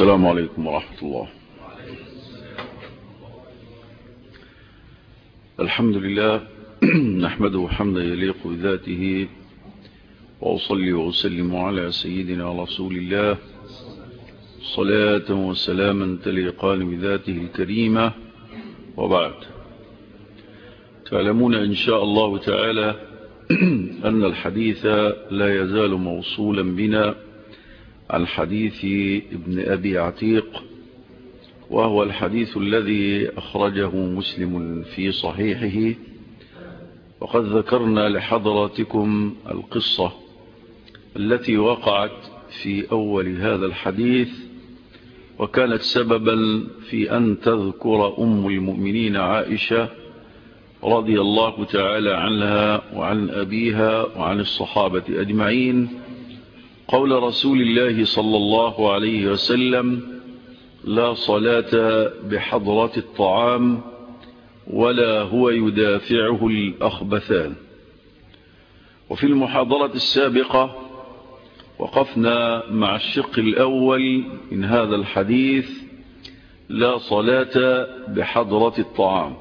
السلام عليكم ورحمة الله. الحمد لله نحمده حمدا يليق بذاته وأصلي وأسلم على سيدنا رسول الله صلاة وسلاما تليقان بذاته الكريمة وبعد. تعلمون إن شاء الله تعالى أن الحديث لا يزال موصولا بنا عن حديث ابن أبي عتيق وهو الحديث الذي أخرجه مسلم في صحيحه وقد ذكرنا لحضراتكم القصة التي وقعت في أول هذا الحديث وكانت سببا في أن تذكر أم المؤمنين عائشة رضي الله تعالى عنها وعن أبيها وعن الصحابة أجمعين. قول رسول الله صلى الله عليه وسلم لا صلاة بحضرة الطعام ولا هو يدافعه الأخبثان. وفي المحاضرة السابقة وقفنا مع الشق الأول من هذا الحديث لا صلاة بحضرة الطعام.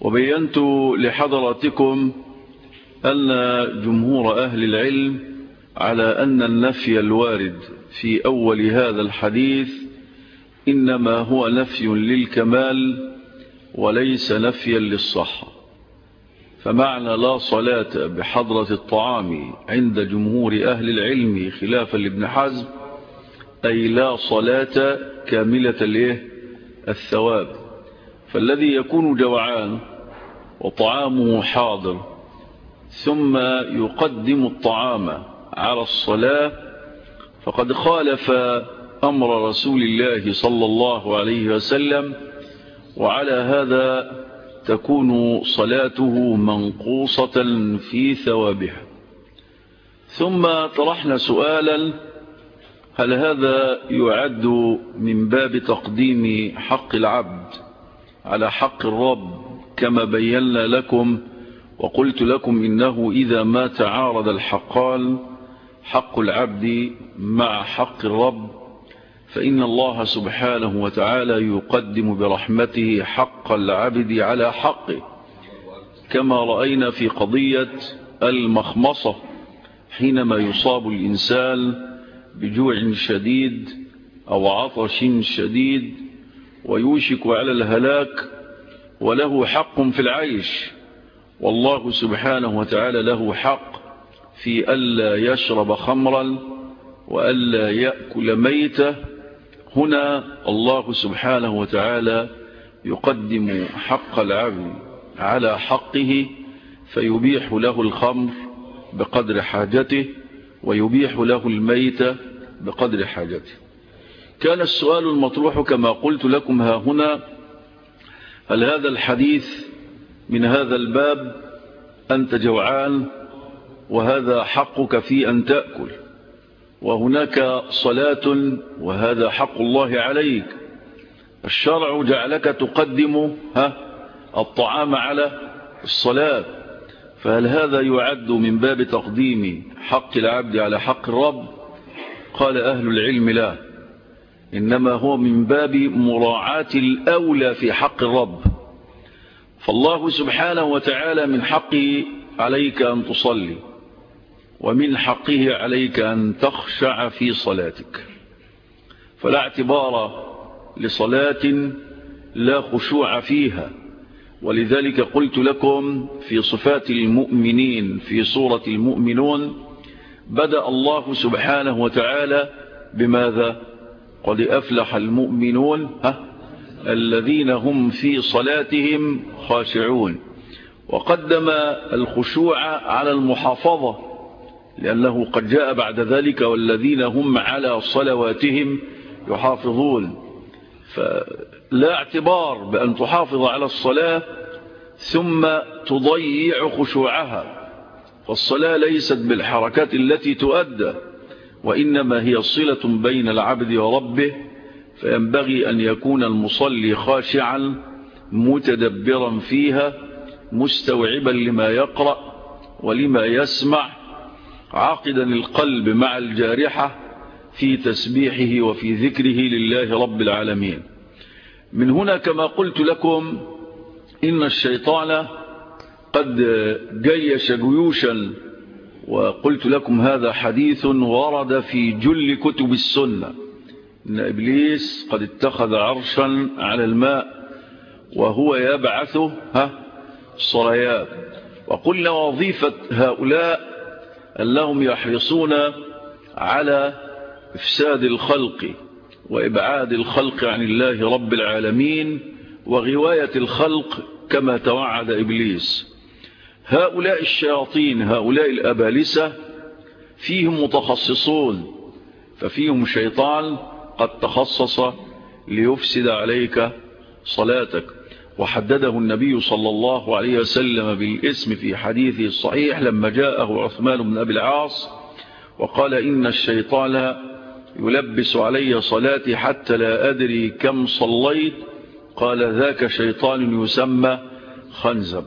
وبينت لحضراتكم أن جمهور أهل العلم على أن النفي الوارد في أول هذا الحديث إنما هو نفي للكمال وليس نفيا للصحة. فمعنى لا صلاة بحضرة الطعام عند جمهور أهل العلم خلافا لابن حزم أي لا صلاة كاملة الثواب. فالذي يكون جوعان وطعامه حاضر ثم يقدم الطعام على الصلاة فقد خالف أمر رسول الله صلى الله عليه وسلم وعلى هذا تكون صلاته منقوصة في ثوابها. ثم طرحنا سؤالا هل هذا يعد من باب تقديم حق العبد على حق الرب كما بينا لكم وقلت لكم إنه إذا ما تعارض الحقان حق العبد مع حق الرب فإن الله سبحانه وتعالى يقدم برحمته حق العبد على حقه. كما رأينا في قضية المخمصة حينما يصاب الإنسان بجوع شديد أو عطش شديد ويوشك على الهلاك وله حق في العيش. والله سبحانه وتعالى له حق في ألا يشرب خمرا وألا يأكل ميتة. هنا الله سبحانه وتعالى يقدم حق العبد على حقه فيبيح له الخمر بقدر حاجته ويبيح له الميتة بقدر حاجته. كان السؤال المطروح كما قلت لكم ها هنا هل هذا الحديث من هذا الباب؟ أنت جوعان؟ وهذا حقك في أن تأكل. وهناك صلاة وهذا حق الله عليك. الشرع جعلك تقدم ها الطعام على الصلاة. فهل هذا يعد من باب تقديم حق العبد على حق الرب؟ قال أهل العلم لا. إنما هو من باب مراعاة الأولى في حق الرب. فالله سبحانه وتعالى من حقه عليك أن تصلي. ومن حقه عليك أن تخشع في صلاتك. فلا اعتبار لصلاة لا خشوع فيها. ولذلك قلت لكم في صفات المؤمنين في سورة المؤمنون بدأ الله سبحانه وتعالى بماذا؟ قد أفلح المؤمنون ها الذين هم في صلاتهم خاشعون. وقدم الخشوع على المحافظة. لأنه قد جاء بعد ذلك والذين هم على صلواتهم يحافظون. فلا اعتبار بأن تحافظ على الصلاة ثم تضيع خشوعها. فالصلاة ليست بالحركات التي تؤدى وإنما هي صلة بين العبد وربه فينبغي أن يكون المصلي خاشعا متدبرا فيها مستوعبا لما يقرأ ولما يسمع عاقدا القلب مع الجارحة في تسبيحه وفي ذكره لله رب العالمين. من هنا كما قلت لكم إن الشيطان قد جيش جيوشا وقلت لكم هذا حديث ورد في جل كتب السنة. إن إبليس قد اتخذ عرشا على الماء وهو يبعث ها الصريات وقلنا وظيفة هؤلاء أنهم يحرصون على إفساد الخلق وإبعاد الخلق عن الله رب العالمين وغواية الخلق كما توعد إبليس. هؤلاء الشياطين هؤلاء الأبالسة فيهم متخصصون ففيهم شيطان قد تخصص ليفسد عليك صلاتك. وحدده النبي صلى الله عليه وسلم بالاسم في حديثه الصحيح لما جاءه عثمان بن أبي العاص وقال إن الشيطان يلبس علي صلاتي حتى لا أدري كم صليت. قال ذاك شيطان يسمى خنزب.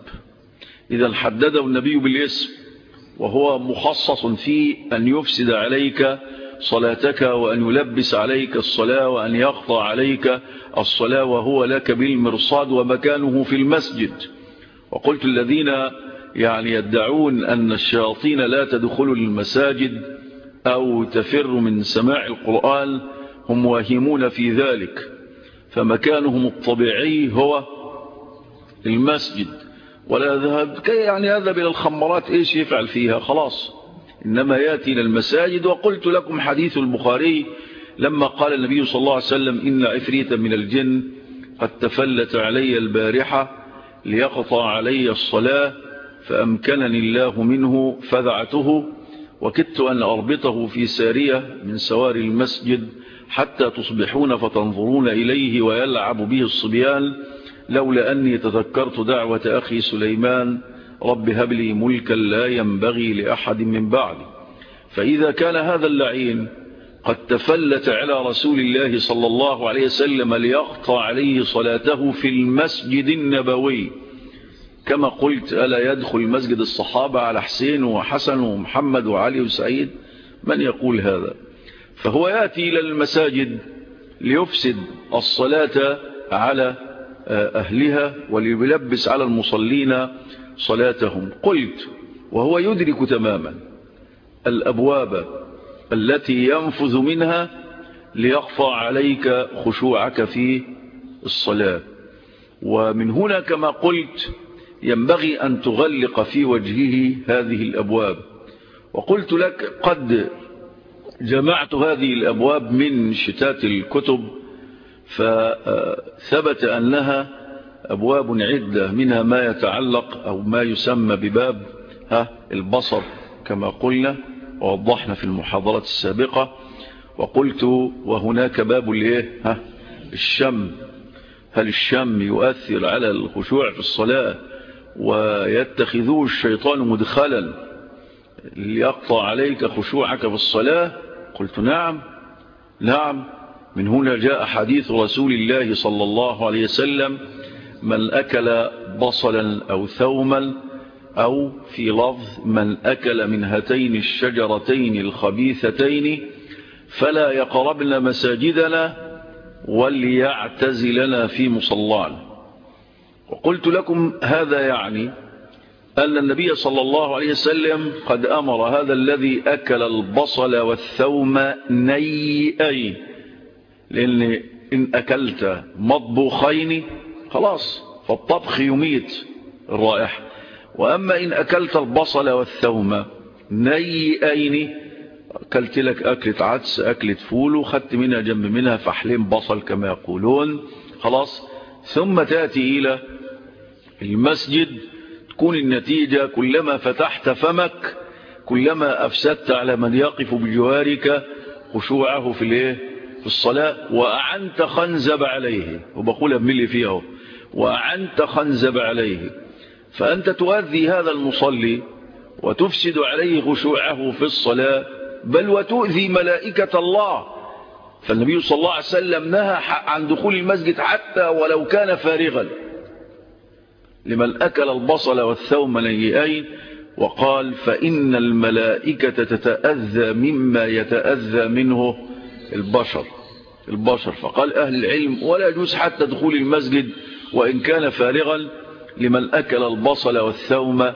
إذا حدده النبي بالاسم وهو مخصص في أن يفسد عليك صلاتك وأن يلبس عليك الصلاة وأن يقطع عليك الصلاة وهو لك بالمرصاد ومكانه في المسجد. وقلت الذين يعني يدعون أن الشياطين لا تدخل المساجد أو تفر من سماع القرآن هم واهمون في ذلك. فمكانهم الطبيعي هو المسجد. ولا ذهب يعني يذهب إلى الخمرات إيش يفعل فيها؟ خلاص. إنما يأتي إلى المساجد وقلت لكم حديث البخاري لما قال النبي صلى الله عليه وسلم إن عفريتا من الجن قد تفلت علي البارحة ليقطع علي الصلاة فأمكنني الله منه فذعته وكدت أن أربطه في سارية من سوار المسجد حتى تصبحون فتنظرون إليه ويلعب به الصبيان لولا أني تذكرت دعوة أخي سليمان رب هب لي ملكا لا ينبغي لأحد من بعدي. فإذا كان هذا اللعين قد تفلت على رسول الله صلى الله عليه وسلم ليقطع عليه صلاته في المسجد النبوي. كما قلت ألا يدخل مسجد الصحابة على حسين وحسن ومحمد وعلي وسعيد؟ من يقول هذا؟ فهو يأتي إلى المساجد ليفسد الصلاة على أهلها وليلبس على المصلين صلاتهم. قلت وهو يدرك تماما الأبواب التي ينفذ منها ليقطع عليك خشوعك في الصلاة. ومن هنا كما قلت ينبغي أن تغلق في وجهه هذه الأبواب. وقلت لك قد جمعت هذه الأبواب من شتات الكتب فثبت أنها أبواب عدة منها ما يتعلق أو ما يسمى بباب ها البصر كما قلنا ووضحنا في المحاضرات السابقة وقلت وهناك باب الايه ها الشم. هل الشم يؤثر على الخشوع في الصلاة ويتخذوه الشيطان مدخلا ليقطع عليك خشوعك في الصلاة؟ قلت نعم. نعم من هنا جاء حديث رسول الله صلى الله عليه وسلم من أكل بصلا أو ثوما أو في لفظ من أكل من هاتين الشجرتين الخبيثتين فلا يقربن مساجدنا وليعتزلنا في مصلانا وقلت لكم هذا يعني أن النبي صلى الله عليه وسلم قد أمر هذا الذي أكل البصل والثوم نيئين لأن إن أكلت مطبوخين خلاص فالطبخ يميت الرائحة وأما إن أكلت البصل والثوم نيئين أكلت لك أكلة عدس أكلة فول وخدت منها جنب منها فحلين بصل كما يقولون خلاص. ثم تأتي إلى المسجد تكون النتيجة كلما فتحت فمك كلما أفسدت على من يقف بجوارك خشوعه في في الصلاة وأعنت خنزب عليه. وبقولها بملي فيه وأعنت خنزب عليه. فأنت تؤذي هذا المصلي وتفسد عليه خشوعه في الصلاة بل وتؤذي ملائكة الله. فالنبي صلى الله عليه وسلم نهى عن دخول المسجد حتى ولو كان فارغا. لمن أكل البصل والثوم نيئين وقال فإن الملائكة تتأذى مما يتأذى منه البشر البشر. فقال أهل العلم ولا يجوز حتى دخول المسجد وإن كان فارغا لمن أكل البصل والثوم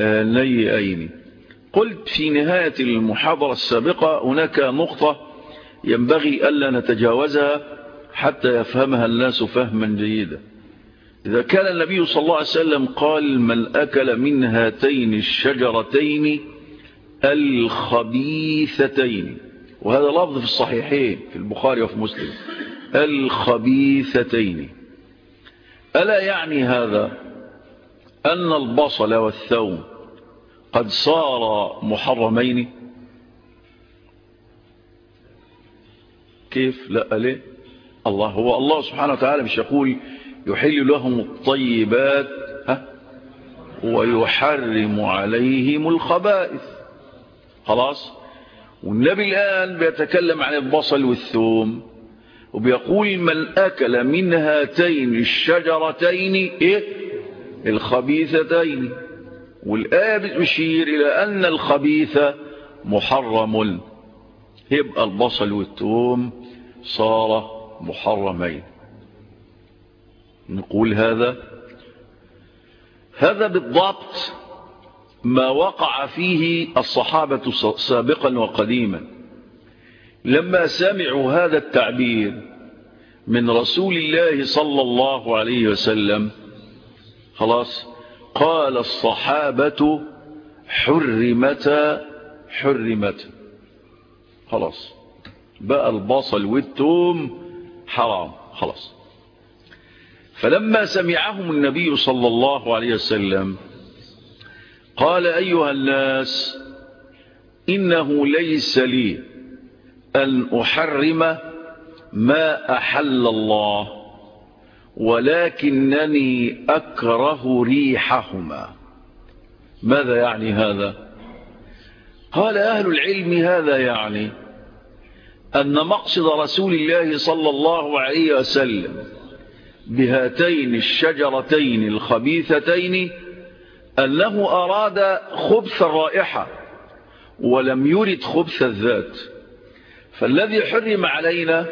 نيئين. قلت في نهاية المحاضرة السابقة هناك نقطة ينبغي ألا نتجاوزها حتى يفهمها الناس فهما جيدا. إذا كان النبي صلى الله عليه وسلم قال من أكل من هاتين الشجرتين الخبيثتين وهذا لفظ في الصحيحين في البخاري وفي مسلم. الخبيثتين ألا يعني هذا أن البصل والثوم قد صار محرمين؟ كيف؟ لا ليه الله هو الله سبحانه وتعالى مش يقول يحل لهم الطيبات ها؟ ويحرم عليهم الخبائث. خلاص؟ والنبي الآن بيتكلم عن البصل والثوم. وبيقول من أكل من هاتين الشجرتين إيه؟ الخبيثتين. والآية بتشير إلى أن الخبيث محرم. يبقى البصل والثوم صار محرمين. نقول هذا هذا بالضبط ما وقع فيه الصحابة سابقا وقديما. لما سمعوا هذا التعبير من رسول الله صلى الله عليه وسلم خلاص قال الصحابة حرمتا حرمتا خلاص بقى البصل والثوم حرام خلاص. فلما سمعهم النبي صلى الله عليه وسلم قال أيها الناس إنه ليس لي أن أحرم ما أحل الله ولكنني أكره ريحهما. ماذا يعني هذا؟ قال أهل العلم هذا يعني أن مقصد رسول الله صلى الله عليه وسلم بهاتين الشجرتين الخبيثتين أنه أراد خبث الرائحة ولم يرد خبث الذات. فالذي حرم علينا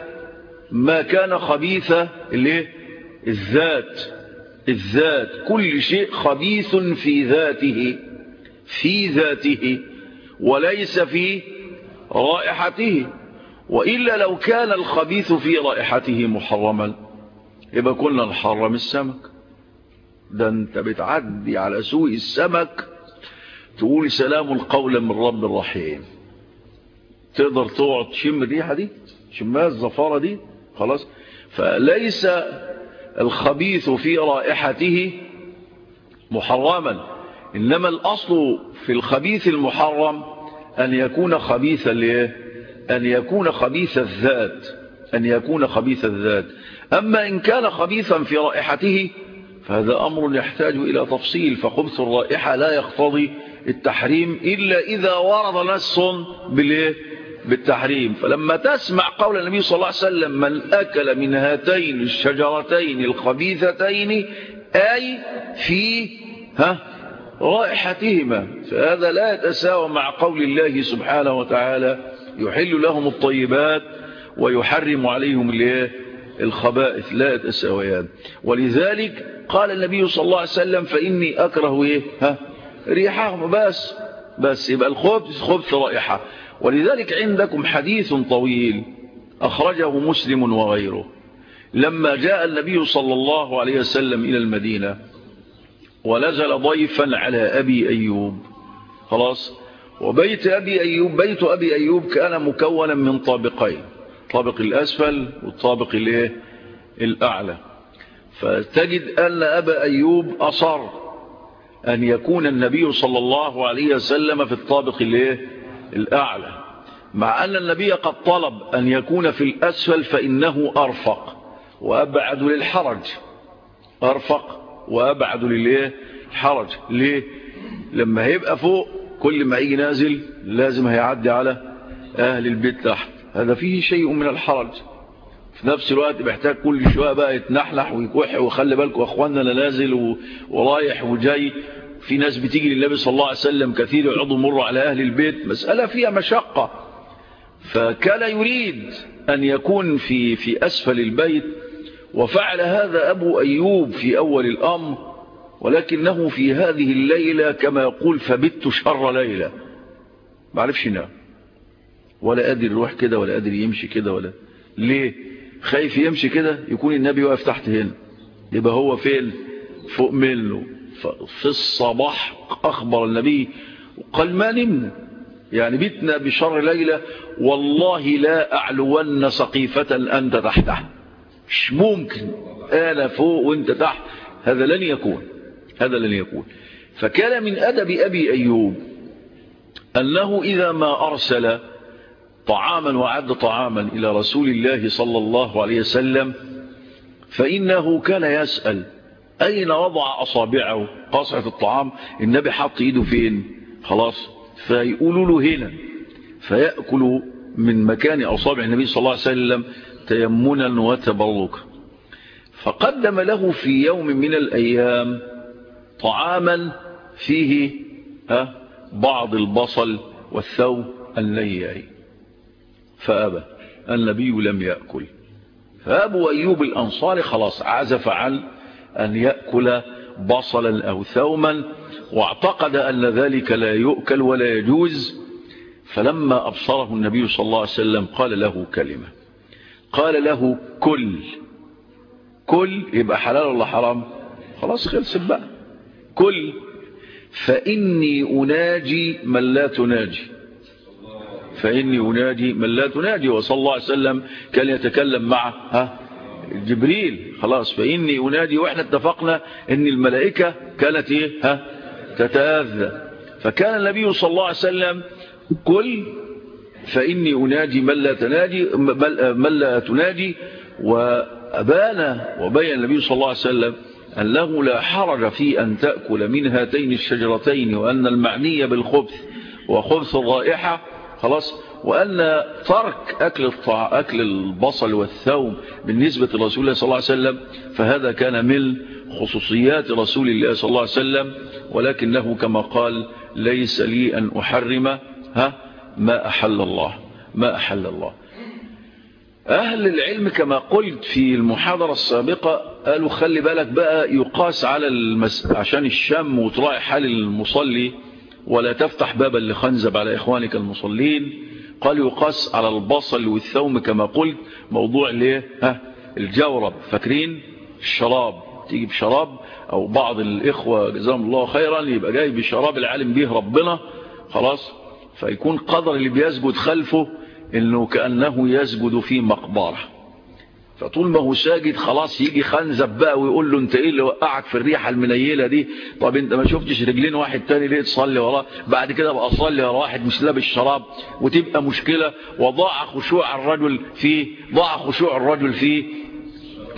ما كان خبيث الذات. الذات. كل شيء خبيث في ذاته. في ذاته. وليس في رائحته. وإلا لو كان الخبيث في رائحته محرما يبقى كنا نحرم السمك. ده انت بتعدي على سوق السمك. تقول سلام القول من رب الرحيم. تقدر تقعد تشم الريحة دي شمها الزفارة دي خلاص. فليس الخبيث في رائحته محرما إنما الأصل في الخبيث المحرم أن يكون خبيث ليه أن يكون خبيث الذات أن يكون خبيث الذات. أما إن كان خبيثا في رائحته فهذا أمر يحتاج إلى تفصيل فخبث الرائحة لا يقتضي التحريم إلا إذا ورد نص بالتحريم. فلما تسمع قول النبي صلى الله عليه وسلم من أكل من هاتين الشجرتين الخبيثتين أي في ها رائحتهما. فهذا لا يتساوى مع قول الله سبحانه وتعالى يحل لهم الطيبات ويحرم عليهم الخبائث. لا يتساويان. ولذلك قال النبي صلى الله عليه وسلم فإني أكره إيه؟ ها ريحهم. بس بس. يبقى الخبث خبث رائحة. ولذلك عندكم حديث طويل أخرجه مسلم وغيره. لما جاء النبي صلى الله عليه وسلم إلى المدينة ونزل ضيفا على أبي أيوب. خلاص؟ وبيت أبي أيوب بيت أبي أيوب كان مكونا من طابقين الطابق الأسفل والطابق الأعلى. فتجد أن أبا أيوب أصر أن يكون النبي صلى الله عليه وسلم في الطابق الأعلى. مع أن النبي قد طلب أن يكون في الأسفل فإنه أرفق وأبعد للحرج. أرفق وأبعد للحرج ليه؟ لما هيبقى فوق كل ما يجي نازل لازم هيعدي على أهل البيت تحت. هذا فيه شيء من الحرج. في نفس الوقت بيحتاج كل شوية بقى يتنحلح ويكوح وخلي بالكم أخواننا لا نازل ورايح وجاي. في ناس بتيجي للنبي صلى الله عليه وسلم كثير يعضوا مر على أهل البيت مسألة فيها مشقة. فكان يريد أن يكون في, في أسفل البيت وفعل هذا أبو أيوب في أول الأمر ولكنه في هذه الليلة كما يقول فبت شر ليلة. ما عرفش ينام ولا قادر يروح كده ولا قادر يمشي كده ولا ليه؟ خايف يمشي كده؟ يكون النبي واقف تحت هنا. يبقى هو فين؟ فوق منه. في الصباح أخبر النبي قال ما نمنا؟ يعني بيتنا بشر ليلة والله لا أعلون سقيفة أنت تحتها. مش ممكن. أنا فوق وأنت تحت. هذا لن يكون. هذا لن يكون. فكان من أدب أبي أيوب أنه إذا ما أرسل طعاما وعد طعاما إلى رسول الله صلى الله عليه وسلم فإنه كان يسأل أين وضع أصابعه؟ قصعة الطعام. النبي حط إيده فين؟ خلاص. فيقولوا له هنا. فيأكل من مكان أصابع النبي صلى الله عليه وسلم تيمنا وتبركا فقدم له في يوم من الأيام طعاما فيه بعض البصل والثوم النيعي فأبى. النبي لم يأكل. فأبو أيوب الأنصاري خلاص عزف عن أن يأكل بصلا أو ثوما واعتقد أن ذلك لا يؤكل ولا يجوز. فلما أبصره النبي صلى الله عليه وسلم قال له كلمة. قال له كل. كل يبقى حلال ولا حرام؟ خلاص خلص بقى. كل. فإني أناجي من لا تناجي. فإني أناجي من لا تناجي. وصلى الله عليه وسلم كان يتكلم مع ها؟ جبريل خلاص فإني أناجي وإحنا اتفقنا أن الملائكة كانت إيه؟ ها؟ تتأذى. فكان النبي صلى الله عليه وسلم قل فإني أناجي من لا تناجي من لا تناجي وأبان وبين النبي صلى الله عليه وسلم أنه لا حرج في أن تأكل من هاتين الشجرتين وأن المعني بالخبث وخبث الرائحة خلاص؟ وأن ترك أكل, الطع... أكل البصل والثوم بالنسبة لرسول الله صلى الله عليه وسلم فهذا كان من خصوصيات رسول الله صلى الله عليه وسلم ولكنه كما قال ليس لي أن أحرم ها؟ ما أحل الله ما أحل الله. أهل العلم كما قلت في المحاضرة السابقة قالوا خلي بالك بقى يقاس على المس... عشان الشم وتراعي حال المصلي. ولا تفتح بابا لخنزب على إخوانك المصلين. قال يقاس على البصل والثوم كما قلت. موضوع ليه ها الجورب. فاكرين؟ الشراب. تيجي بشراب؟ أو بعض الإخوة جزاهم الله خيرا يبقى جاي بشراب العالم به ربنا. خلاص؟ فيكون قدر اللي بيسجد خلفه إنه كأنه يسجد في مقبرة. فطول ما هو ساجد خلاص يجي خنزب بقى ويقول له انت إيه اللي وقعك في الريحة المنيلة دي؟ طب انت ما شفتش رجلين واحد تاني ليه تصلي وراه؟ بعد كده بقى صلي ورا واحد مش لابس شراب وتبقى مشكلة وضاع خشوع الرجل في ضاع خشوع الرجل في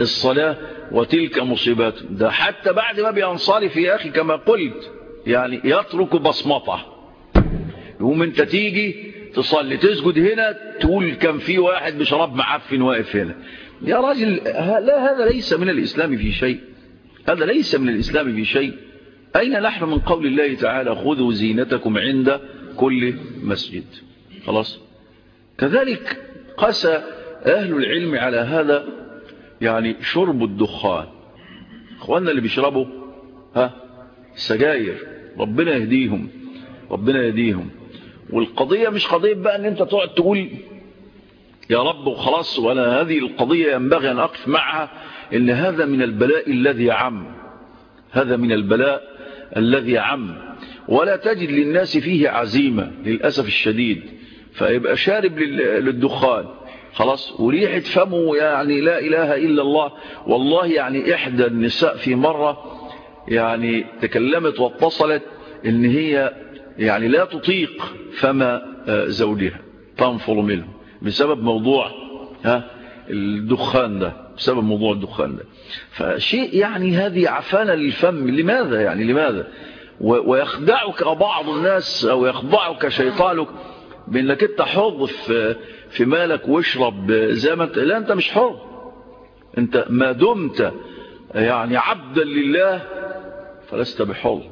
الصلاة وتلك مصيبات. ده حتى بعد ما بينصرف يا أخي كما قلت يعني يترك بصمته. يقوم انت تيجي تصلي تسجد هنا تقول كان في واحد بشراب معفن واقف هنا. يا راجل لا هذا ليس من الإسلام في شيء. هذا ليس من الإسلام في شيء. أين نحن من قول الله تعالى خذوا زينتكم عند كل مسجد؟ خلاص. كذلك قسى أهل العلم على هذا يعني شرب الدخان. إخواننا اللي بيشربوا ها سجاير. ربنا يهديهم ربنا يهديهم. والقضية مش قضية بقى إن أنت تقعد تقول يا رب وخلاص ولا هذه القضية ينبغي أن أقف معها إن هذا من البلاء الذي عم. هذا من البلاء الذي عم. ولا تجد للناس فيه عزيمة للأسف الشديد. فيبقى شارب للدخان. خلاص وريحة فمه يعني لا إله إلا الله. والله يعني إحدى النساء في مرة يعني تكلمت واتصلت إن هي يعني لا تطيق فما زوجها. تنفر منه. بسبب موضوع ها الدخان ده بسبب موضوع الدخان ده. فشيء يعني هذه عفانة للفم. لماذا يعني؟ لماذا؟ ويخدعك بعض الناس أو يخدعك شيطانك بأنك أنت حر في, في مالك واشرب زي ما انت لا أنت مش حر. أنت ما دمت يعني عبدا لله فلست بحر.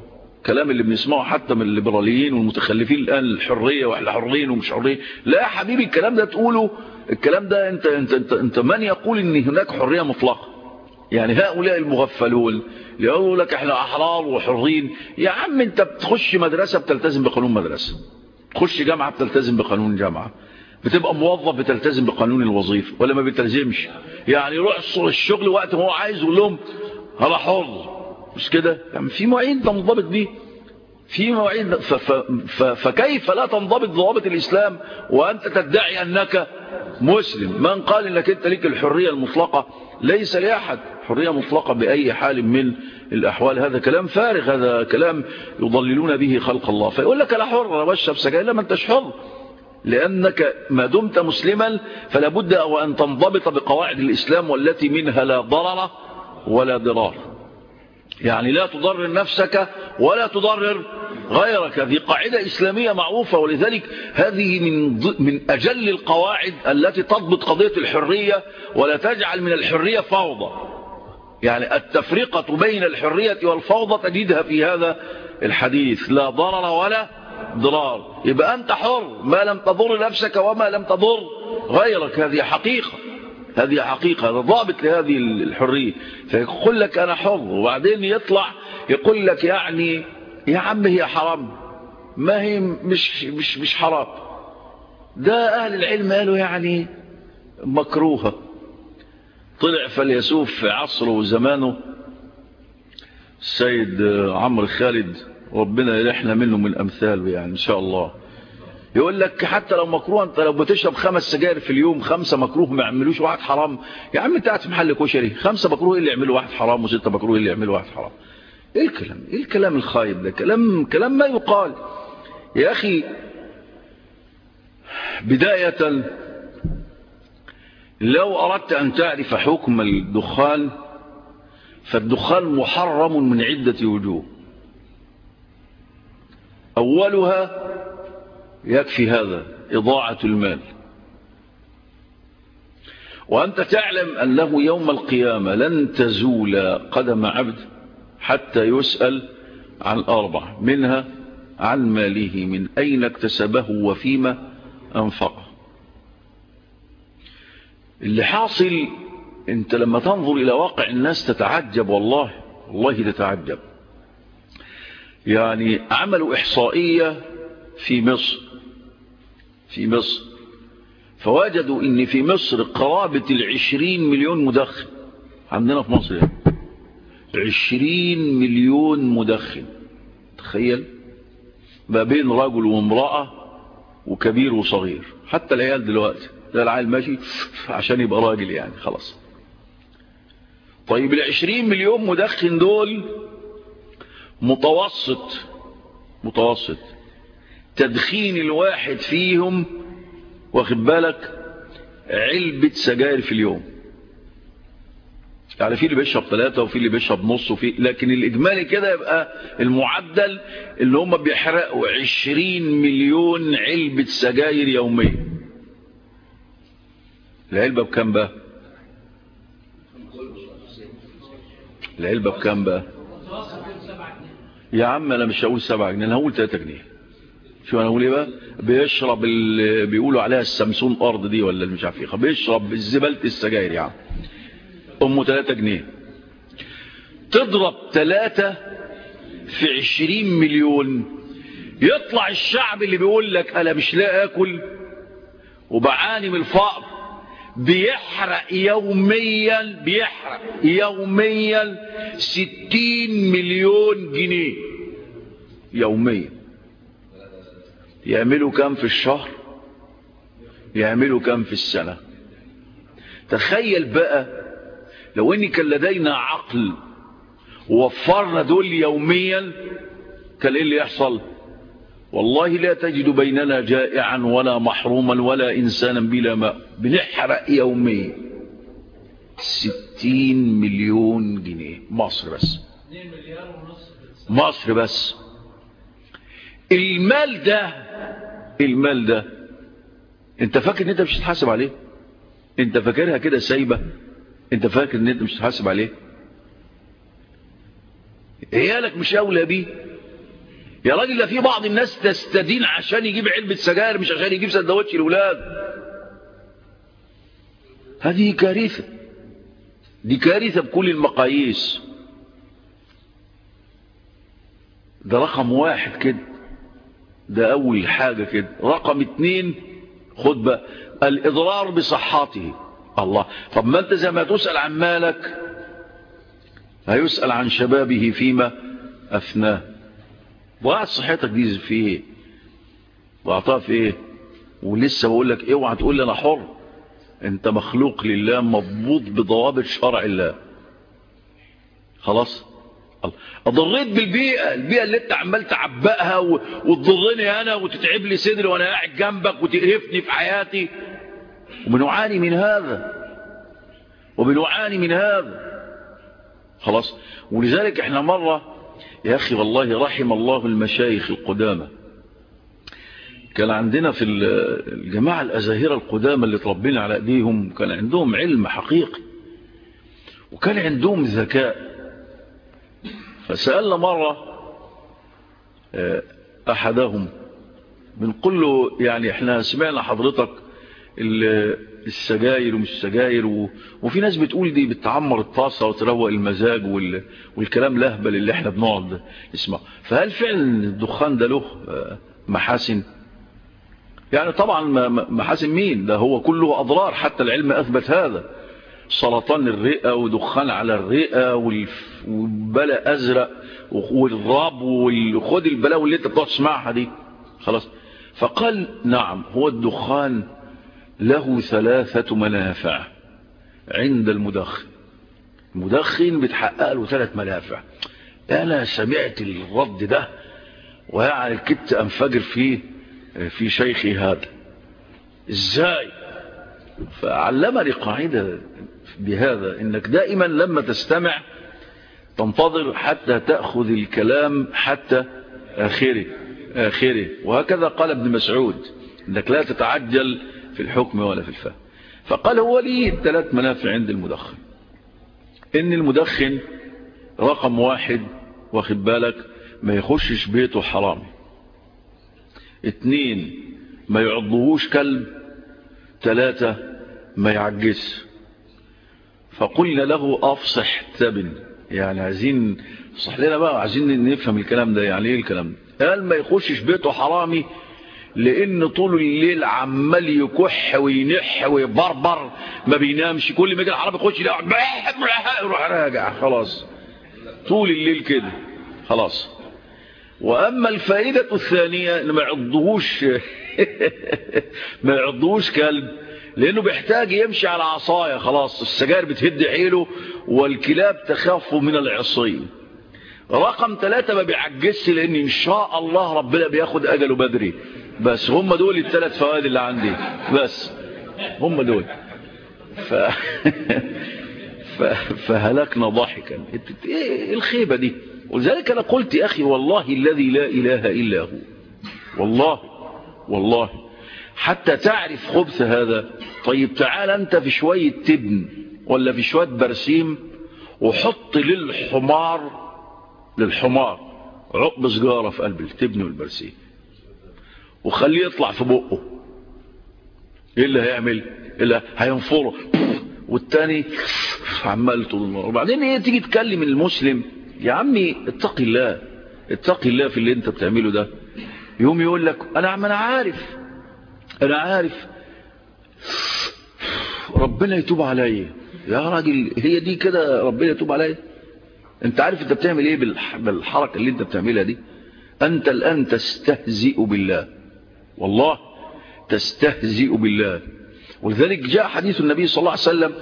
الكلام اللي بنسمعه حتى من الليبراليين والمتخلفين الآن الحرية وإحنا حرين ومش حرين. لا يا حبيبي الكلام ده تقوله الكلام ده أنت, أنت, أنت, أنت من يقول إن هناك حرية مطلقة؟ يعني هؤلاء المغفلون يقولوا لك إحنا أحرار وحرين. يا عم أنت بتخش مدرسة بتلتزم بقانون مدرسة. تخش جامعة بتلتزم بقانون جامعة. بتبقى موظف بتلتزم بقانون الوظيفة ولا ما بتلزمش يعني يروح الشغل وقت ما هو عايز يقول لهم أنا حر. مش كده؟ يعني في مواعيد تنضبط بيه. في مواعيد فكيف لا تنضبط ضوابط الإسلام وأنت تدعي أنك مسلم؟ من قال أنك أنت لك الحرية المطلقة؟ ليس لأحد حرية مطلقة بأي حال من الأحوال. هذا كلام فارغ. هذا كلام يضللون به خلق الله. فيقول لك لا حر أنا بشرب سجاير لا ما أنتش حر. لأنك ما دمت مسلما فلا بد أن تنضبط بقواعد الإسلام والتي منها لا ضرر ولا ضرار. يعني لا تضرر نفسك ولا تضرر غيرك. هذه قاعدة إسلامية معروفة ولذلك هذه من, من أجل القواعد التي تضبط قضية الحرية ولا تجعل من الحرية فوضى. يعني التفرقة بين الحرية والفوضى تجدها في هذا الحديث. لا ضرر ولا ضرار. يبقى أنت حر ما لم تضر نفسك وما لم تضر غيرك. هذه حقيقة. هذه حقيقة ضابط لهذه الحرية. فيقول لك أنا حر وبعدين يطلع يقول لك يعني يا عم هي حرام. ما هي مش, مش, مش حرام. ده أهل العلم قالوا يعني مكروهة. طلع فاليسوف في عصره وزمانه السيد عمرو خالد ربنا يرحنا منه من أمثاله يعني إن شاء الله. يقول لك حتى لو مكروه انت لو بتشرب خمس سجاير في اليوم خمسة مكروه ما يعملوش واحد حرام. يا عم انت قاعد في محل كشري خمسة مكروه إيه اللي يعملوا واحد حرام؟ وستة مكروه إيه اللي يعملوا واحد حرام؟ إيه الكلام؟ إيه الكلام الخايب ده؟ كلام كلام ما يقال. يا أخي بداية لو أردت أن تعرف حكم الدخان فالدخان محرم من عدة وجوه. أولها يكفي هذا إضاعة المال. وأنت تعلم أنه يوم القيامة لن تزول قدم عبد حتى يسأل عن أربع منها عن ماله من أين اكتسبه وفيما أنفقه. اللي حاصل أنت لما تنظر إلى واقع الناس تتعجب والله والله تتعجب. يعني عملوا إحصائية في مصر. في مصر. فوجدوا إن في مصر قرابة العشرين مليون مدخن. عندنا في مصر يعني. عشرين مليون مدخن. تخيل. ما بين رجل وامرأة وكبير وصغير. حتى العيال دلوقتي. ده العيال ماشي عشان يبقى راجل يعني. خلاص. طيب العشرين مليون مدخن دول متوسط. متوسط. تدخين الواحد فيهم واخد بالك؟ علبة سجاير في اليوم. يعني في اللي بيشرب ثلاثة وفي اللي بيشرب نص وفي لكن الإجمالي كده يبقى المعدل اللي هم بيحرقوا عشرين مليون علبة سجاير يوميا. العلبة بكام بقى؟ العلبة بكام بقى؟ يا عم أنا مش هقول سبعة جنيه أنا هقول تلاتة جنيه. شو أنا إيه بقى؟ بيشرب اللي بيقولوا عليها السمسون أرض دي ولا مش عارف إيه. بيشرب زباله السجاير يعني. أمه 3 جنيه. تضرب 3 في 20 مليون. يطلع الشعب اللي بيقول لك أنا مش لاقي آكل وبعاني من الفقر. بيحرق يوميا بيحرق يوميا 60 مليون جنيه. يوميا. يعملوا كم في الشهر؟ يعملوا كم في السنة؟ تخيل بقى لو ان كان لدينا عقل ووفرنا دول يوميا كان إيه اللي يحصل؟ والله لا تجد بيننا جائعا ولا محروما ولا انسانا بلا ماء. بنحرق يوميا ستين مليون جنيه. مصر بس. مصر بس. المال ده المال ده؟ أنت فاكر إن أنت مش هتحاسب عليه؟ أنت فاكرها كده سايبة؟ أنت فاكر إن أنت مش هتحاسب عليه؟ عيالك مش أولى بيه. يا راجل ده في بعض الناس تستدين عشان يجيب علبة سجاير مش عشان يجيب سندوتش الأولاد. هذه كارثة. دي كارثة بكل المقاييس. ده رقم واحد كده. ده أول حاجة كده. رقم اتنين خد بقى الإضرار بصحته. الله. طب ما أنت زي ما تسأل عن مالك هيسأل عن شبابه فيما أفناه. ضاعت صحتك دي في إيه؟ ضاعتها في إيه؟ ولسه بقول لك اوعى تقول لي أنا حر. أنت مخلوق لله مضبوط بضوابط شرع الله. خلاص؟ اضريت بالبيئة البيئة اللي انت عمال تعبقها وتضرني أنا وتتعب لي صدري وأنا قاعد جنبك وتقرفني في حياتي. وبنعاني من هذا. وبنعاني من هذا. خلاص؟ ولذلك إحنا مرة يا أخي والله رحم الله المشايخ القدامى. كان عندنا في الجماعة الأزاهرة القدامى اللي تربينا على أيديهم كان عندهم علم حقيقي. وكان عندهم ذكاء. فسألنا مرة أحدهم بنقول له يعني إحنا سمعنا حضرتك السجاير ومش السجاير. وفي ناس بتقول دي بتعمر الطاسة وتروق المزاج وال... والكلام لهبل اللي إحنا بنقعد نسمعه. فهل فعلا الدخان ده له محاسن؟ يعني طبعا محاسن مين؟ ده هو كله أضرار حتى العلم أثبت هذا. سرطان الرئة ودخان على الرئة والبلاء أزرق والراب وخد البلاء اللي انت بتقعد تسمعها دي. خلاص. فقال نعم هو الدخان له ثلاثة منافع عند المدخن. المدخن بتحقق له ثلاث منافع. أنا سمعت الرد ده ويعني كنت أنفجر فيه في شيخي هذا. إزاي؟ فعلمني قاعدة بهذا إنك دائما لما تستمع تنتظر حتى تأخذ الكلام حتى آخره آخره. وهكذا قال ابن مسعود إنك لا تتعجل في الحكم ولا في الفهم. فقال هو لي ثلاث منافع عند المدخن. إن المدخن رقم واحد واخد بالك ما يخشش بيته حرامي اتنين ما يعضهوش كلب. ثلاثة ما يعجز. فقلنا له أفصح تبن. يعني عايزين صح لنا بقى عايزين نفهم الكلام ده. يعني إيه الكلام ده؟ قال ما يخشش بيته حرامي لأن طول الليل عمال يكح وينح ويبربر ما بينامش. كل ما يجي الحرامي يخش يروح راجع خلاص. طول الليل كده خلاص. وأما الفائدة الثانية ان ما يعضهوش ما يعضهوش كلب. لأنه بيحتاج يمشي على عصاية خلاص السجاير بتهد حيله والكلاب تخاف من العصي رقم ثلاثة ما بيعجزش لأن إن شاء الله ربنا بياخد اجله بدري. بس هم دول الثلاث فوائد اللي عندي. بس هم دول. ف... ف... فهلكنا ضاحكا. إيه الخيبة دي؟ ولذلك أنا قلت يا أخي والله الذي لا إله إلا هو. والله والله. حتى تعرف خبث هذا. طيب تعال أنت في شوية تبن ولا في شوية برسيم وحط للحمار للحمار عقب سجارة في قلب التبن والبرسيم وخليه يطلع في بقه. إيه اللي هيعمل؟ اللي هينفره؟ والتاني عمال طول وبعدين إيه تيجي تكلم المسلم يا عمي اتقي الله اتقي الله في اللي أنت بتعمله ده. يوم يقول لك أنا ما أنا عارف. أنا عارف. ربنا يتوب عليا. يا راجل هي دي كده ربنا يتوب عليا؟ أنت عارف أنت بتعمل إيه بالحركة اللي أنت بتعملها دي؟ أنت الآن تستهزئ بالله. والله تستهزئ بالله. ولذلك جاء حديث النبي صلى الله عليه وسلم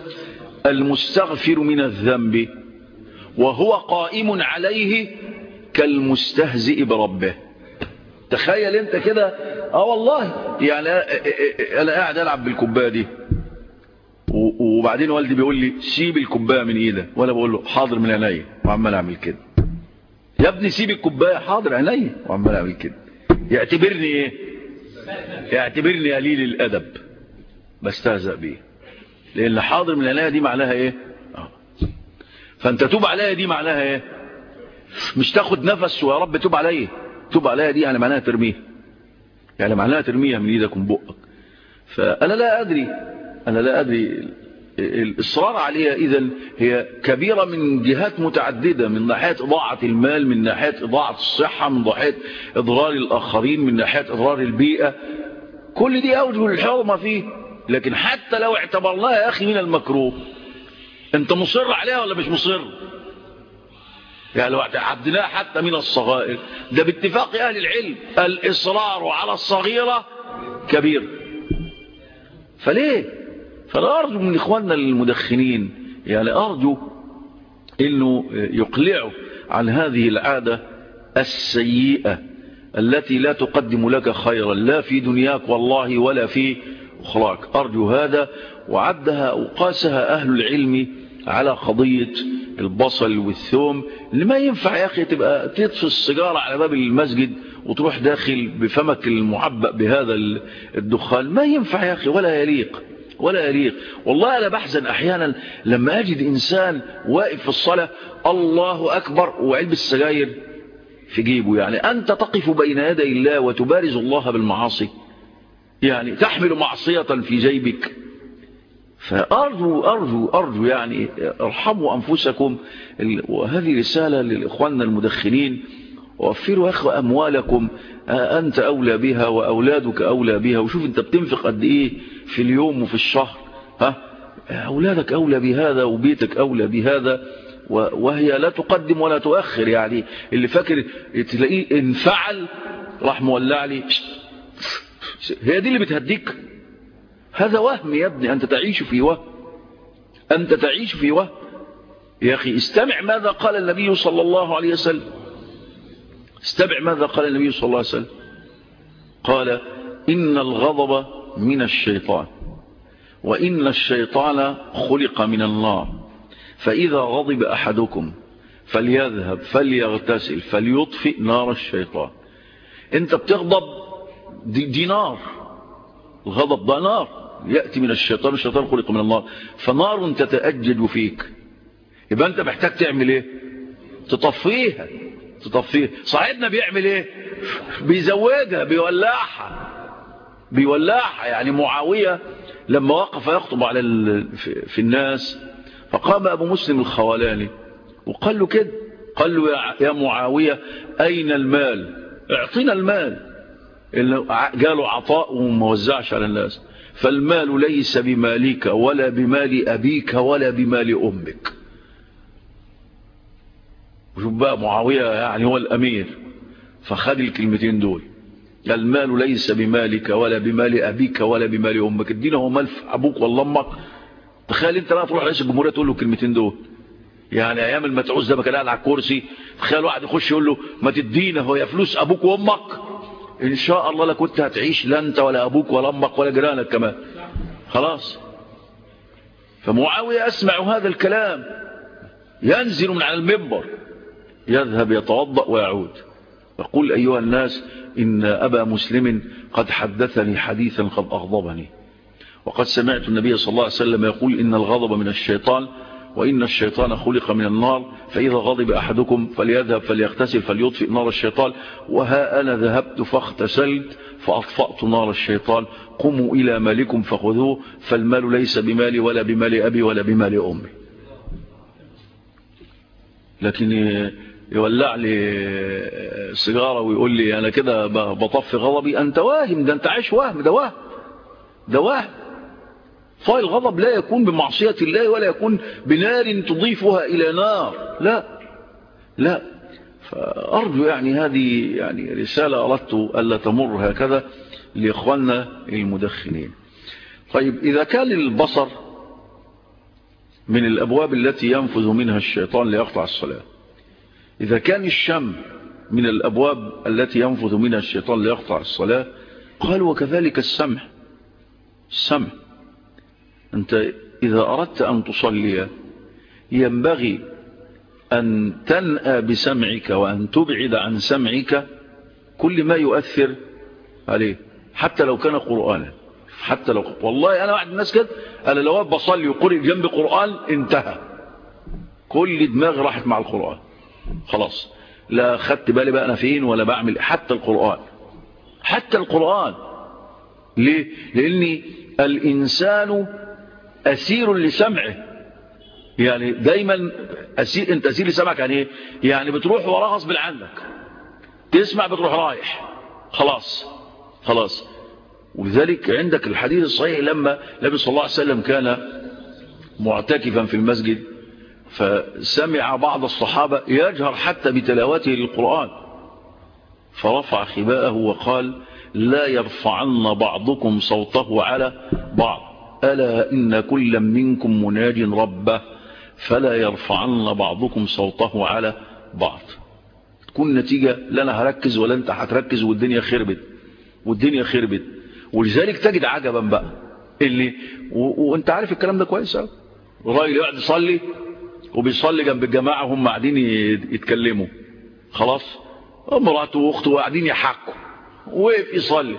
المستغفر من الذنب وهو قائم عليه كالمستهزئ بربه. تخيل انت كده. آه والله. يعني أنا قاعد العب بالكوباية دي. وبعدين والدي بيقول لي سيب الكوباية من إيدك. وأنا بقول له حاضر من عينيا وعمال اعمل كده. يا ابني سيب الكوباية حاضر عينيا وعمال اعمل كده. يعتبرني إيه؟ يعتبرني قليل الادب. بستهزأ بيه. لأن حاضر من عينيا دي معناها إيه؟ آه. فانت توب عليا دي معناها إيه؟ مش تاخد نفس ويا رب توب عليا. توب عليا دي يعني معناها ترميها. يعني معناها ترميها من إيدك ومن بقك. فأنا لا أدري أنا لا أدري الإصرار عليها إذا هي كبيرة من جهات متعددة من ناحية إضاعة المال من ناحية إضاعة الصحة من ناحية إضرار الآخرين من ناحية إضرار البيئة. كل دي أوجه الحرمة فيه. لكن حتى لو اعتبرناها يا أخي من المكروه أنت مصر عليها ولا مش مصر؟ يعني لو عدناها حتى من الصغائر. ده باتفاق أهل العلم الإصرار على الصغيرة كبير. فليه؟ فأنا أرجو من إخواننا المدخنين يعني أرجو أنه يقلعوا عن هذه العادة السيئة التي لا تقدم لك خيرا لا في دنياك والله ولا في أخراك. أرجو هذا وعدها وقاسها أهل العلم على قضية البصل والثوم. اللي ما ينفع يا أخي تبقى تطفي السيجارة على باب المسجد وتروح داخل بفمك المعبأ بهذا الدخان. ما ينفع يا أخي ولا يليق ولا يليق. والله أنا بحزن أحيانا لما أجد إنسان واقف في الصلاة الله أكبر وعلب السجاير في جيبه. يعني أنت تقف بين يدي الله وتبارز الله بالمعاصي. يعني تحمل معصية في جيبك. فأرجو أرجو أرجو يعني ارحموا أنفسكم. وهذه رسالة للإخواننا المدخنين. وفروا أخو أموالكم. أنت أولى بها وأولادك أولى بها. وشوف أنت بتنفق قد إيه في اليوم وفي الشهر. ها؟ أولادك أولى بهذا وبيتك أولى بهذا. وهي لا تقدم ولا تؤخر يعني. اللي فاكر تلاقيه انفعل راح مولع لي هي دي اللي بتهديك. هذا وهم يا ابني أنت تعيش في وهم. أنت تعيش في وهم. يا أخي استمع ماذا قال النبي صلى الله عليه وسلم. استمع ماذا قال النبي صلى الله عليه وسلم. قال إن الغضب من الشيطان وإن الشيطان خلق من النار. فإذا غضب أحدكم فليذهب فليغتسل فليطفئ نار الشيطان. أنت بتغضب دي, دي نار الغضب ده نار. يأتي من الشيطان الشيطان خلق من النار. فنار تتأجج فيك. يبقى أنت محتاج تعمل إيه؟ تطفيها. تطفيها. صاحبنا بيعمل إيه؟ بيزودها بيولعها. بيولعها. يعني معاوية لما وقف يخطب على في الناس فقام أبو مسلم الخولاني وقال له كده. قال له يا معاوية أين المال؟ اعطينا المال. قالوا عطاء وما وزعش على الناس. فالمال ليس بمالك ولا بمال أبيك ولا بمال أمك. وشوف معاوية يعني هو الأمير فخد الكلمتين دول. المال ليس بمالك ولا بمال أبيك ولا بمال أمك. الدين هو مال أبوك ولا أمك. تخيل انت لا تروح رئيس الجمهورية تقول له الكلمتين دول. يعني أيام المتعوز ده كان قاعد على الكرسي تخيل واحد يخش يقول له ما تدينا هو يا فلوس أبوك وأمك. إن شاء الله لا كنت هتعيش لا أنت ولا أبوك ولا أمك ولا جيرانك كمان. خلاص. فمعاوية أسمع هذا الكلام. ينزل من على المنبر. يذهب يتوضأ ويعود. يقول أيها الناس إن أبا مسلم قد حدثني حديثا قد أغضبني. وقد سمعت النبي صلى الله عليه وسلم يقول إن الغضب من الشيطان وإن الشيطان خلق من النار فإذا غضب أحدكم فليذهب فليغتسل فليطفئ نار الشيطان. وها أنا ذهبت فاغتسلت فأطفأت نار الشيطان. قموا إلى مالكم فخذوه فالمال ليس بمالي ولا بمال أبي ولا بمال أمي. لكن يولع لي سيجارة ويقول لي أنا كده بطفي غضبي. أنت واهم ده أنت عايش وهم ده وهم ده وهم فاي الغضب لا يكون بمعصية الله ولا يكون بنار تضيفها إلى نار. لا. لا. فأرجو يعني هذه يعني رسالة أردت ألا تمر هكذا لإخواننا المدخنين. طيب إذا كان البصر من الأبواب التي ينفذ منها الشيطان ليقطع الصلاة إذا كان الشم من الأبواب التي ينفذ منها الشيطان ليقطع الصلاة قال وكذلك السمع. السمع. أنت إذا أردت أن تصلي ينبغي أن تنأى بسمعك وأن تبعد عن سمعك كل ما يؤثر عليه حتى لو كان قرآنا حتى لو والله أنا واحد الناس كده أنا لو بصلي وقرئ جنب قرآن انتهى. كل دماغ راحت مع القرآن. خلاص. لا خدت بالي بقى أنا فين ولا بعمل حتى القرآن. حتى القرآن. ليه؟ لأن الإنسان أسير لسمعه. يعني دايما أسير أنت أسير لسمعك يعني إيه؟ يعني بتروح وراه غصب عنك. تسمع بتروح رايح. خلاص. خلاص. ولذلك عندك الحديث الصحيح لما النبي صلى الله عليه وسلم كان معتكفا في المسجد فسمع بعض الصحابة يجهر حتى بتلاوته للقرآن. فرفع خباءه وقال لا يرفعن بعضكم صوته على بعض. ألا إن كل منكم مناج ربه فلا يرفعن بعضكم صوته على بعض. تكون نتيجة لا أنا هركز ولا أنت هتركز والدنيا خربت والدنيا خربت. ولذلك تجد عجبا بقى. اللي. وأنت عارف الكلام ده كويس قوي الراجل يقعد يصلي وبيصلي جنب الجماعة هم قاعدين يتكلموا. خلاص؟ مراته وأخته قاعدين يحكوا. وقف يصلي.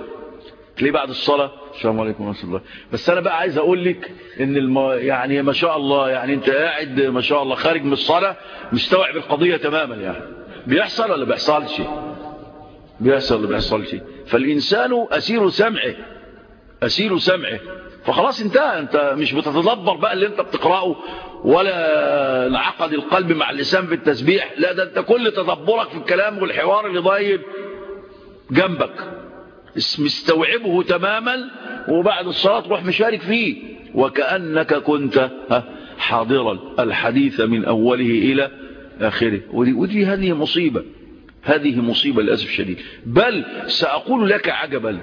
تلاقيه بعد الصلاة السلام عليكم ورحمة الله. بس أنا بقى عايز أقول لك إن الم... يعني ما شاء الله يعني أنت قاعد ما شاء الله خارج من الصلاة مستوعب القضية تماما يعني. بيحصل ولا بيحصلش؟ بيحصل ولا بيحصلش؟ فالإنسان أسير سمعه أسير سمعه. فخلاص انتهى أنت مش بتتدبر بقى اللي أنت بتقرأه ولا انعقد القلب مع اللسان بالتسبيح لا ده أنت كل تدبرك في الكلام والحوار اللي ضايب جنبك. مستوعبه تماما وبعد الصلاة تروح مشارك فيه. وكأنك كنت حاضرا الحديث من أوله إلى آخره. ودي, ودي هذه مصيبة. هذه مصيبة للأسف الشديد. بل سأقول لك عجبا.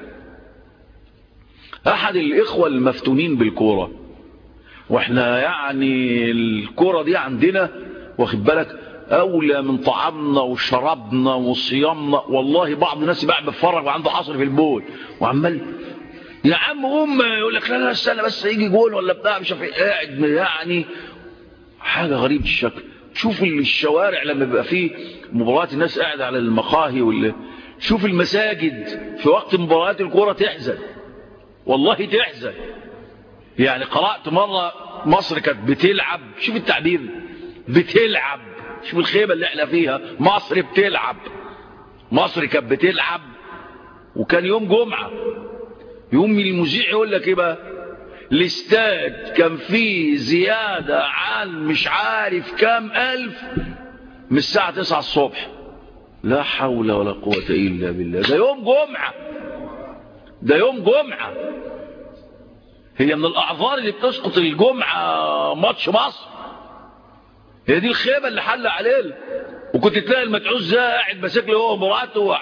أحد الإخوة المفتونين بالكورة. وإحنا يعني الكورة دي عندنا واخد بالك؟ أولى من طعامنا وشرابنا وصيامنا. والله بعض الناس بقى بتفرج وعنده حصر في البول وعمال يا عم قوم يقول لك لا لا استنى بس يجي جول ولا بتاع مش عارف قاعد يعني حاجة غريبة الشكل. شوف الشوارع لما بيبقى فيه مباريات الناس قاعدة على المقاهي ولا شوف المساجد في وقت مباريات الكورة تحزن. والله تحزن. يعني قرأت مرة مصر كانت بتلعب شوف التعبير بتلعب. شوف الخيبة اللي إحنا فيها. مصر بتلعب. مصر كانت بتلعب. وكان يوم جمعة. يوم المذيع يقول لك إيه بقى؟ الاستاد كان فيه زيادة عن مش عارف كام ألف من الساعة 9 الصبح. لا حول ولا قوة إلا بالله. ده يوم جمعة. ده يوم جمعة. هي من الأعذار اللي بتسقط الجمعة ماتش مصر. هي دي الخيبة اللي حل عليه وكنت تلاقي المتعوز ده قاعد ماسك له هو مراته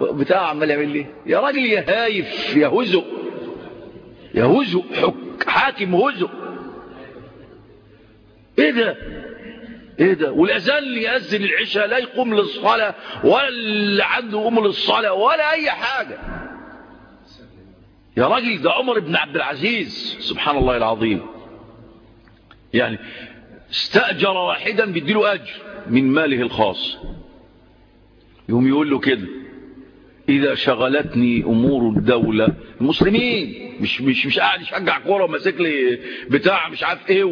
بتاع عمال يعمل ليه يا راجل يا هايف يا هزق يا هزق حاكم هزق إيه ده؟ إيه ده؟ والأذان اللي يأذن العشاء لا يقوم للصلاة ولا اللي عنده يقوم للصلاة ولا أي حاجة. يا راجل ده عمر بن عبد العزيز سبحان الله العظيم. يعني استأجر واحدا بيديله أجر من ماله الخاص. يوم يقول له كده إذا شغلتني أمور الدولة المسلمين مش مش مش قاعد يشجع كورة وماسك لي بتاع مش عارف إيه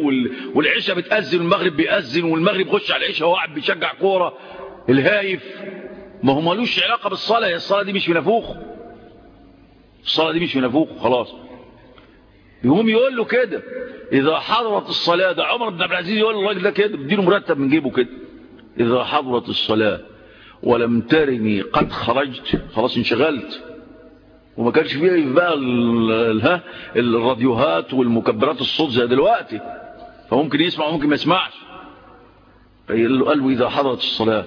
والعشاء بتأذن والمغرب بيأذن والمغرب يخش على العشاء وهو قاعد بيشجع كورة. الهايف ما هو مالوش علاقة بالصلاة هي الصلاة دي مش في نافوخ الصلاة دي مش في نافوخ خلاص. يقوم يقول له كده. إذا حضرت الصلاة ده عمر بن عبد العزيز يقول للراجل ده كده بديله مرتب من جيبه كده. إذا حضرت الصلاة ولم ترني قد خرجت خلاص انشغلت. وما كانش فيه بقى ها الراديوهات والمكبرات الصوت زي دلوقتي. فممكن يسمع وممكن ما يسمعش. قال له إذا حضرت الصلاة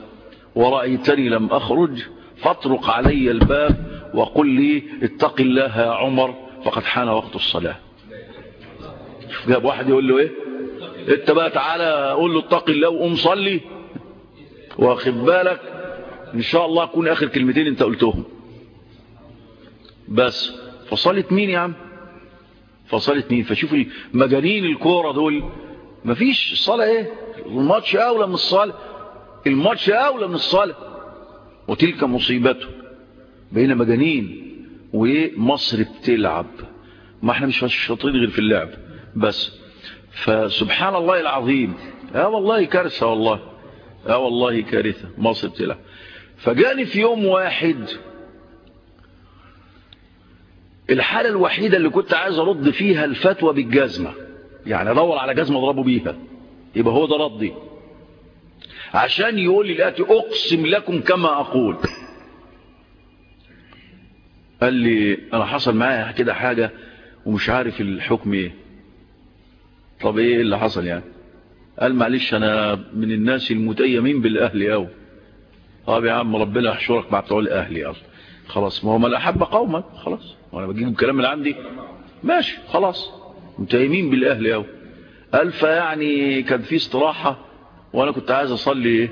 ورأيتني لم أخرج فاطرق علي الباب وقل لي اتق الله يا عمر فقد حان وقت الصلاة. جاب واحد يقول له إيه؟ أنت بقى تعالى قول له اتق الله وقوم صلي. واخد بالك؟ إن شاء الله أكون آخر كلمتين أنت قلتهم. بس. فصلت مين يا عم؟ فصلت مين؟ فشوف مجانين الكورة دول. مفيش صلاة إيه؟ الماتش أولى من الصلاة. الماتش أولى من الصلاة. وتلك مصيبته بين مجانين وإيه؟ مصر بتلعب. ما إحنا مش شاطرين غير في اللعب. بس. فسبحان الله العظيم. آه والله كارثة والله. آه والله كارثة. مصر بتلعب فجاني في يوم واحد الحالة الوحيدة اللي كنت عايز أرد فيها الفتوى بالجزمة. يعني أدور على جزمة أضربه بيها. يبقى هو ده ردي. عشان يقول لي الآتي أقسم لكم كما أقول. قال لي أنا حصل معايا كده حاجة ومش عارف الحكم إيه. طب إيه اللي حصل يعني؟ قال معلش أنا من الناس المتيمين بالاهل قوي طب يا عم ربنا يحشرك مع بتوع الاهل يلا. خلاص ما هو من أحب قوما خلاص. وأنا بجيب الكلام اللي عندي. ماشي خلاص. متيمين بالاهل قوي قال فيعني كان في استراحة وأنا كنت عايز أصلي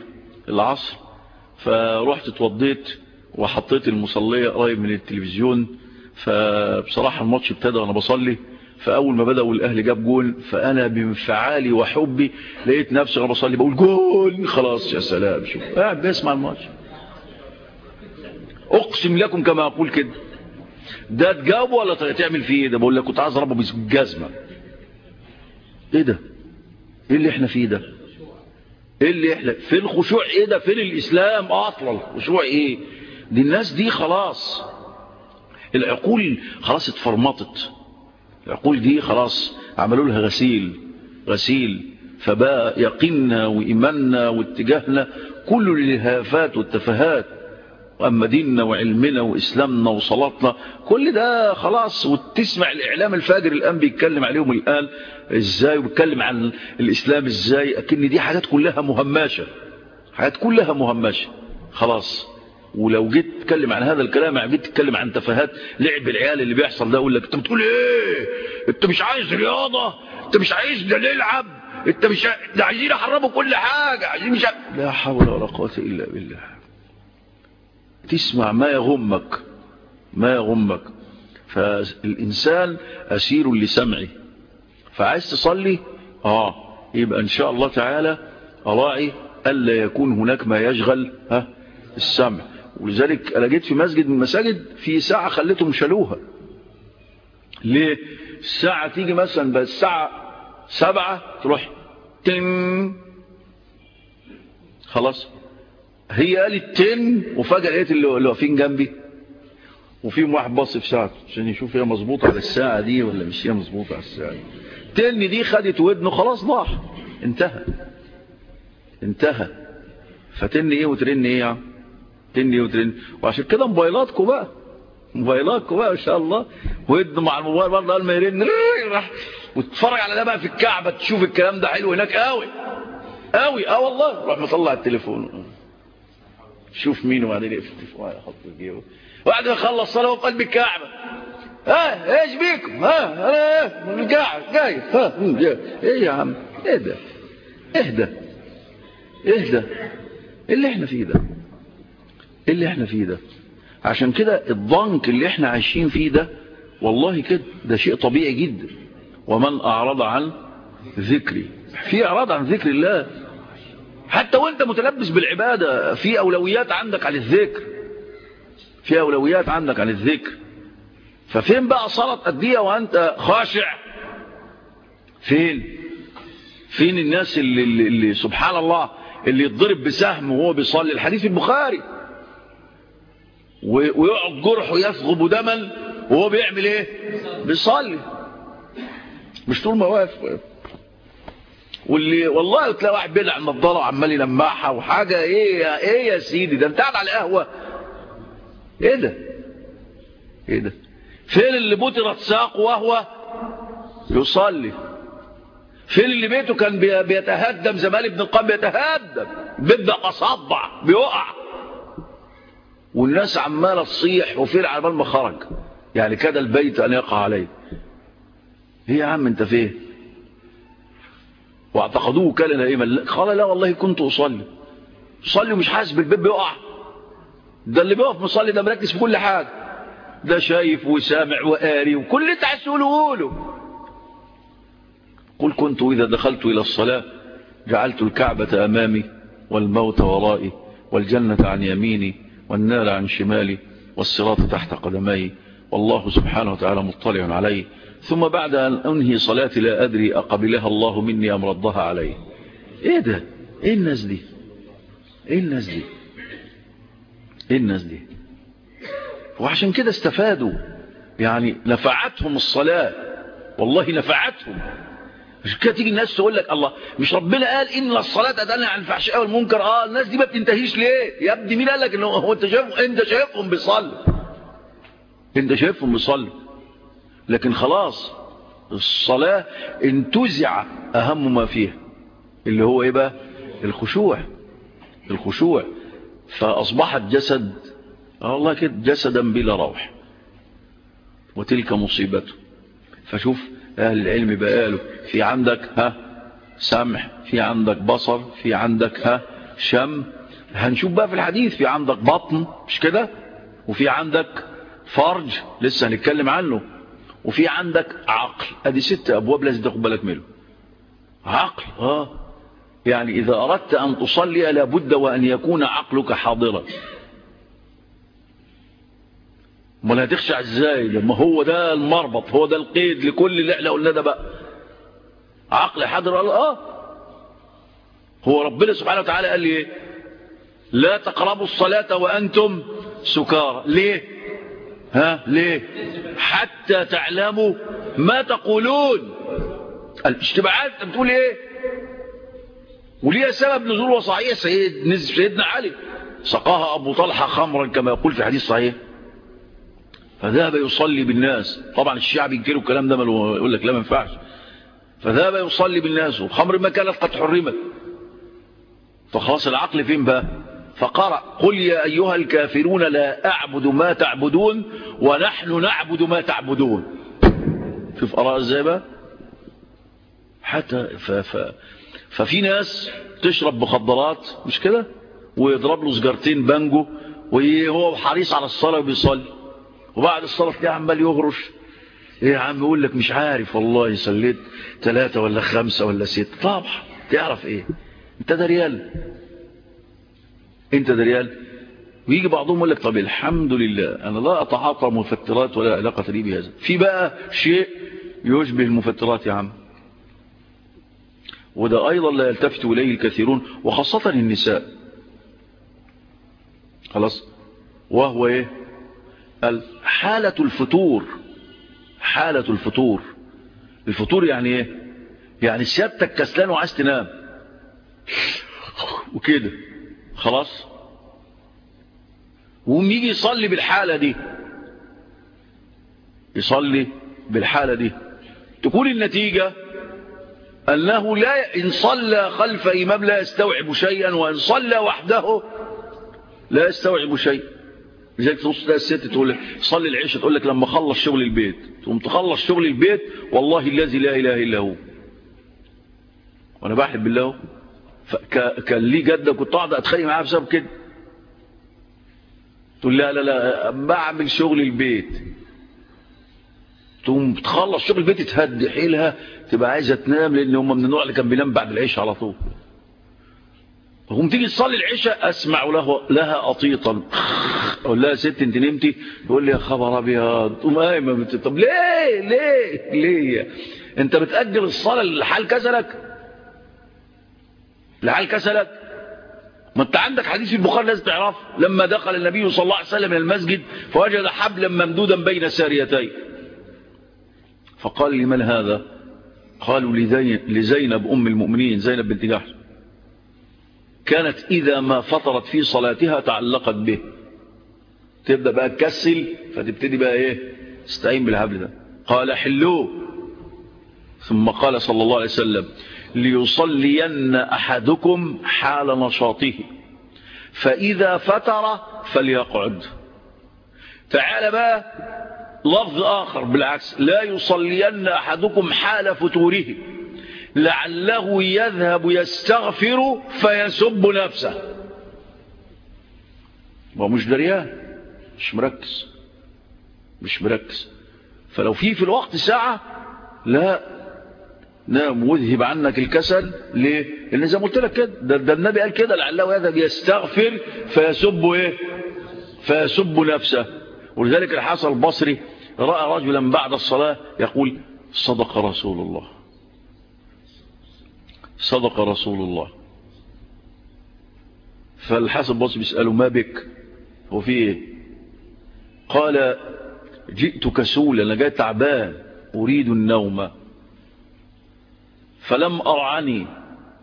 العصر. فروحت اتوضيت وحطيت المصلية قريب من التلفزيون. فبصراحة الماتش ابتدى وأنا بصلي. فأول ما بدأوا الأهل جاب جول فأنا بانفعالي وحبي لقيت نفسي وأنا بصلي بقول جول خلاص يا سلام شوف قاعد بسمع الماتش. أقسم لكم كما أقول كده. ده تجاوبه ولا تعمل فيه إيه؟ ده بقول لك كنت عايز اضربه بالجزمه إيه ده؟ إيه اللي إحنا فيه ده؟ إيه اللي إحنا فين الخشوع؟ إيه ده؟ فين الإسلام؟ أصلا خشوع إيه؟ دي الناس دي خلاص. العقول خلاص اتفرمطت. العقول دي خلاص عملوا لها غسيل غسيل. فبقى يقيننا وإيماننا واتجاهنا كل الإلهافات والتفاهات وأما ديننا وعلمنا وإسلامنا وصلاتنا كل ده خلاص. وتسمع الإعلام الفاجر الآن بيتكلم عليهم الآن إزاي وبيتكلم عن الإسلام إزاي؟ أكن دي حاجات كلها مهمشة حاجات كلها مهمشة خلاص. ولو جيت تتكلم عن هذا الكلام يعني جيت تتكلم عن تفاهات لعب العيال اللي بيحصل ده أقول لك انت بتقول إيه؟ انت مش عايز رياضة؟ انت مش عايزنا نلعب؟ انت مش ده عايزين يحرموا كل حاجة عايزين مش لا حول ولا قوة إلا بالله. تسمع ما يغمك ما يغمك. فالإنسان أسير لسمعه. فعايز تصلي؟ آه. يبقى إن شاء الله تعالى أراعي ألا يكون هناك ما يشغل ها السمع. ولذلك أنا جيت في مسجد من المساجد في ساعة خليتهم شالوها. ليه؟ الساعة تيجي مثلا بقى الساعة سبعة تروح تن. خلاص. هي قالت تن وفجأة لقيت اللي واقفين جنبي. وفيهم واحد باص في ساعته عشان يشوف هي مظبوطة على الساعة دي ولا مش هي مظبوطة على الساعة دي. تن دي خدت ودنه خلاص ضاع انتهى. انتهى. فتن إيه وترن إيه يعني تني نيوتن وعشان كده موبايلاتكم بقى موبايلاتكم بقى إن شاء الله. ودن مع الموبايل برضه قال ما يرن. راح وتتفرج على ده بقى في الكعبة تشوف الكلام ده حلو هناك. قوي. قوي. آه والله. روح مطلع التليفون. شوف مين وبعدين يقفل التليفون. آه، يحط في جيبه وبعد ما يخلص صلاة وقلب الكعبة. ها إيش بيكم؟ ها أنا قاعد جاي. ها إيه يا عم؟ اهدى اهدى اهدى إيه اللي إحنا فيه ده؟ إيه اللي إحنا فيه ده؟ عشان كده الضنك اللي إحنا عايشين فيه ده والله كده ده شيء طبيعي جدا. ومن أعرض عن ذكري. في أعراض عن ذكر الله. حتى وأنت متلبس بالعبادة في أولويات عندك عن الذكر. في أولويات عندك عن الذكر. ففين بقى صلاة قدية وأنت خاشع؟ فين؟ فين الناس اللي, اللي, اللي سبحان الله اللي يتضرب بسهم وهو بيصلي؟ الحديث البخاري. ويقعد جرحه يثغب دما وهو بيعمل إيه؟ بيصلي. مش طول ما واقف واللي والله تلاقي واحد بيلع النضاره وعمال يلمعها وحاجة. إيه يا إيه يا سيدي؟ ده أنت قاعد على القهوة. إيه ده؟ إيه ده؟ فين اللي بترت ساق وهو يصلي؟ فين اللي بيته كان بيتهدم؟ زمان ابن القيم بيتهدم. بيبدأ اصدع بيقع. والناس عمالة تصيح وفين على بال ما خرج. يعني كاد البيت أن يقع عليه. إيه يا عم أنت فين واعتقدوه كان نائما. قال لا والله كنت أصلي. أصلي ومش حاسس بالبيت بيقع. ده اللي بيقف مصلي ده مركز في كل حاجة. ده شايف وسامع وقاري وكل اللي أنت عايز تقوله قوله. قل كنت إذا دخلت إلى الصلاة جعلت الكعبة أمامي والموت ورائي والجنة عن يميني. والنار عن شمالي والصراط تحت قدمي والله سبحانه وتعالى مطلع علي. ثم بعد أن أنهي صلاتي لا أدري أقبلها الله مني أم ردها علي. إيه ده؟ إيه الناس دي؟ إيه الناس دي؟ إيه الناس دي؟ وعشان كده استفادوا. يعني نفعتهم الصلاة. والله نفعتهم. تيجي الناس تقول لك الله مش ربنا قال إن الصلاة تنهى عن الفحشاء والمنكر؟ آه الناس دي ما بتنتهيش ليه؟ يا ابني مين قال لك ان هو أنت شايف أنت شايفهم بيصلوا؟ أنت شايفهم بيصلوا. لكن خلاص الصلاة انتزع أهم ما فيها اللي هو إيه بقى؟ الخشوع. الخشوع. فأصبحت جسد والله كده جسدا بلا روح. وتلك مصيبته. فشوف أهل العلم بقالوا في عندك ها سمع في عندك بصر في عندك ها شم. هنشوف بقى في الحديث في عندك بطن مش كده؟ وفي عندك فرج لسه هنتكلم عنه. وفي عندك عقل. أدي ست أبواب لازم تاخد بالك منه عقل آه. يعني إذا أردت أن تصلي لابد وأن يكون عقلك حاضرا. امال هتخشع إزاي لما هو ده المربط هو ده القيد لكل اللي إحنا قلنا ده بقى. عقل حاضر قال آه. هو ربنا سبحانه وتعالى قال لي إيه؟ لا تقربوا الصلاة وأنتم سكارى. ليه؟ ها؟ ليه؟ حتى تعلموا ما تقولون. الاشتباعات انت بتقول إيه؟ وليها سبب نزول وصحيح سيد سيدنا علي. سقاها أبو طلحة خمرا كما يقول في حديث صحيح. فذهب يصلي بالناس. طبعا الشيعة بينكروا الكلام ده يقول لك لا ما ينفعش. فذهب يصلي بالناس وخمر ما كانت قد حرمت. فخلاص العقل فين بقى؟ فقرأ قل يا أيها الكافرون لا أعبد ما تعبدون ونحن نعبد ما تعبدون. شوف أراء إزاي بقى؟ حتى ف ف ففي ناس تشرب مخدرات مش كده؟ ويضرب له سجارتين بانجو وهو حريص على الصلاة وبيصلي. وبعد الصلاة كده عمال يغرش. إيه يا عم يقول لك مش عارف والله صليت ثلاثة ولا خمسة ولا ستة. طبعا. تعرف إيه؟ أنت ده ريال أنت ده ريال ويجي بعضهم يقول لك طب الحمد لله. أنا لا أتعاطى مفترات ولا علاقة لي بهذا. في بقى شيء يشبه المفترات يا عم. وده أيضا لا يلتفت إليه الكثيرون وخاصة النساء. خلاص. وهو إيه؟ حالة الفطور حالة الفطور. الفطور يعني إيه؟ يعني سيادتك كسلان وعايز تنام. وكده خلاص. وقوم يجي يصلي بالحالة دي. يصلي بالحالة دي. تكون النتيجة أنه لا إن صلى خلف إمام لا يستوعب شيئا وإن صلى وحده لا يستوعب شيئا لذلك تبص تلاقي الست تقول صلي العشاء تقول لك لما أخلص شغل البيت. تقوم تخلص شغل البيت والله الذي لا إله إلا هو. وأنا بحلف بالله. كان لي جدة كنت قاعد أتخانق معاها بسبب كده. تقول لا لا لا بعمل شغل البيت. تقوم تخلص شغل البيت تهدي حيلها تبقى عايزة تنام لأن هم من النوع اللي كان بينام بعد العشاء على طول. تقوم تيجي تصلي العشاء أسمع له لها قطيطا أقول لها ست أنت نمتي؟ تقول لي يا خبر أبيض. تقوم قايمه طب ليه؟ ليه؟ ليه؟ أنت بتاجل الصلاة لحال كسلك؟ لحال كسلك؟ ما أنت عندك حديث البخاري لازم تعرفه. لما دخل النبي صلى الله عليه وسلم من المسجد فوجد حبلا ممدودا بين ساريتين فقال لمن هذا؟ قالوا لزينب أم المؤمنين زينب بنت جحش. كانت إذا ما فطرت في صلاتها تعلقت به. تبدأ بقى تكسل فتبتدي بقى إيه؟ استعين بالحبل ده. قال حلوة ثم قال صلى الله عليه وسلم ليصلين أحدكم حال نشاطه. فإذا فتر فليقعد. تعال بقى لفظ آخر بالعكس لا يصلين أحدكم حال فتوره. لعله يذهب يستغفر فيسب نفسه. ومش دريان مش مركز مش مركز. فلو في في الوقت ساعة لا نام واذهب عنك الكسل. ليه؟ لأن زي ما قلت لك كده ده, ده النبي قال كده لعله يذهب يستغفر فيسب إيه؟ فيسب نفسه. ولذلك الحسن البصري رأى رجلا بعد الصلاة يقول صدق رسول الله. صدق رسول الله. فالحسن البصري بيسأله ما بك؟ هو في إيه؟ قال جئت كسولا أنا جاي تعبان أريد النوم. فلم أرعني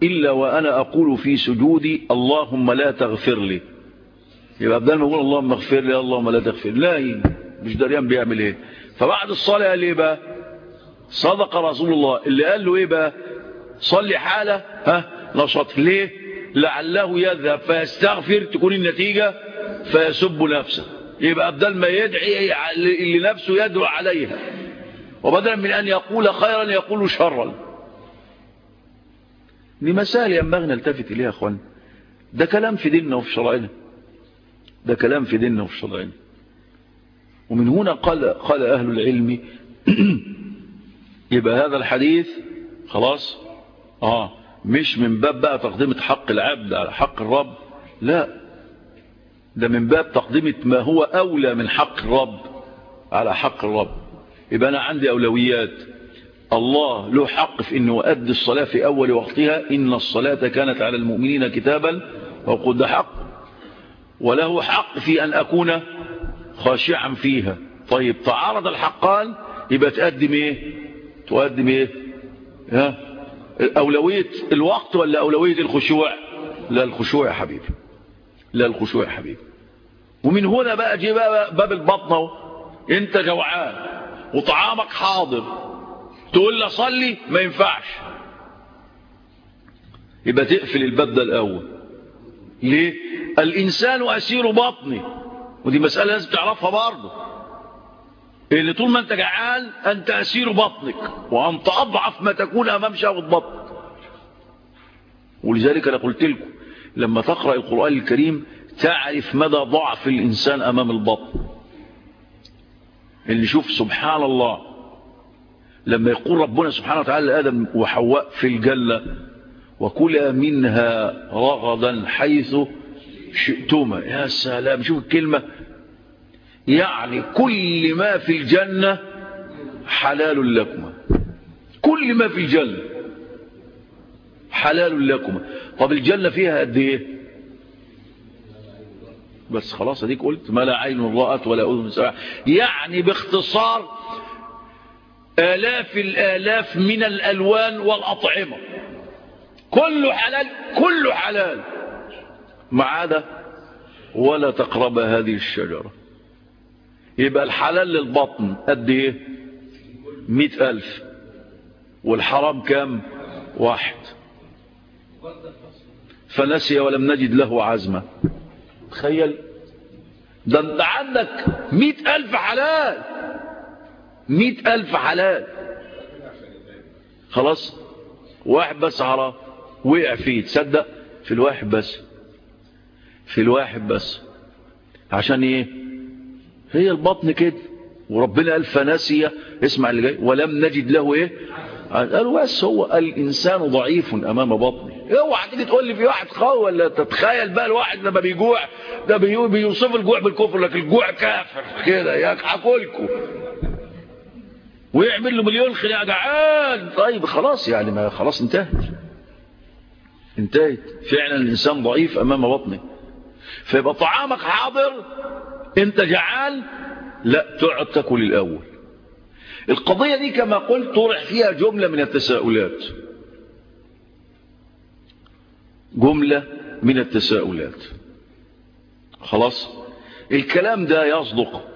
إلا وأنا أقول في سجودي اللهم لا تغفر لي. يبقى بدل ما أقول اللهم اغفر لي اللهم لا تغفر لا مش دريان بيعمل إيه. فبعد الصلاة قال إيه بقى؟ صدق رسول الله. اللي قال له إيه بقى؟ صلي حالة ها نشط ليه لعله يذهب فيستغفر تكون النتيجة فيسب نفسه. يبقى بدل ما يدعي اللي نفسه يدعو عليها. وبدلا من أن يقول خيرا يقول شرا. دي مسائل ينبغي نلتفت إليها يا أخوان. ده كلام في ديننا وفي شرعنا ده كلام في ديننا وفي شرعنا ومن هنا قال, قال أهل العلم يبقى هذا الحديث خلاص. آه. مش من باب بقى تقديمة حق العبد على حق الرب. لا. ده من باب تقديمة ما هو أولى من حق الرب. على حق الرب. يبقى أنا عندي أولويات. الله له حق في أنه أدي الصلاة في أول وقتها. إن الصلاة كانت على المؤمنين كتابا وقد ده حق. وله حق في أن أكون خاشعا فيها. طيب تعارض الحقان يبقى تقدم إيه؟ تقدم إيه؟ ها؟ أولوية الوقت ولا أولوية الخشوع؟ لا الخشوع يا حبيبي. لا الخشوع يا حبيبي. ومن هنا بقى جي بقى باب البطن أنت جوعان وطعامك حاضر. تقول لي صلي ما ينفعش. يبقى تقفل الباب ده الأول. ليه؟ الإنسان أسير بطني. ودي مسألة لازم تعرفها برضه. اللي طول ما أنت جعان انت أسير بطنك وانت أضعف ما تكون أمام شهوة بطنك ولذلك أنا قلت لكم لما تقرأ القرآن الكريم تعرف مدى ضعف الإنسان أمام البطن اللي شوف سبحان الله لما يقول ربنا سبحانه وتعالى لآدم وحواء في الجنة وكلا منها رغدا حيث شئتما. يا سلام شوف الكلمة. يعني كل ما في الجنة حلال لكما كل ما في الجنة حلال لكما طب الجنة فيها قد إيه؟ بس خلاص أديك قلت ما لا عين رأت ولا أذن سمعت يعني باختصار آلاف الآلاف من الألوان والأطعمة. كله حلال كله حلال. ما عدا ولا تقرب هذه الشجرة. يبقى الحلال للبطن قد إيه؟ مئة ألف. والحرام كام؟ واحد. فنسي ولم نجد له عزمة. تخيل. ده انت عندك مئة ألف حلال. مئة ألف حلال. خلاص؟ واحد بس حرام وقع فيه. تصدق؟ في الواحد بس. في الواحد بس. عشان إيه؟ هي البطن كده. وربنا قال فناسية اسمع اللي جاي. ولم نجد له إيه؟ قالوا بس هو الإنسان ضعيف أمام بطنه. اوعى تيجي تقول لي في واحد قوي ولا تتخيل بقى الواحد لما بيجوع ده بيوصف الجوع بالكفر لكن الجوع كافر كده. ياكلكم ويعمل له مليون خليع جعان. طيب خلاص يعني ما خلاص انتهت. انتهت. فعلا الإنسان ضعيف أمام بطنه. فيبقى طعامك حاضر انت جعان لا تقعد تاكل الأول القضية دي كما قلت طرح فيها جملة من التساؤلات. جملة من التساؤلات. خلاص؟ الكلام ده يصدق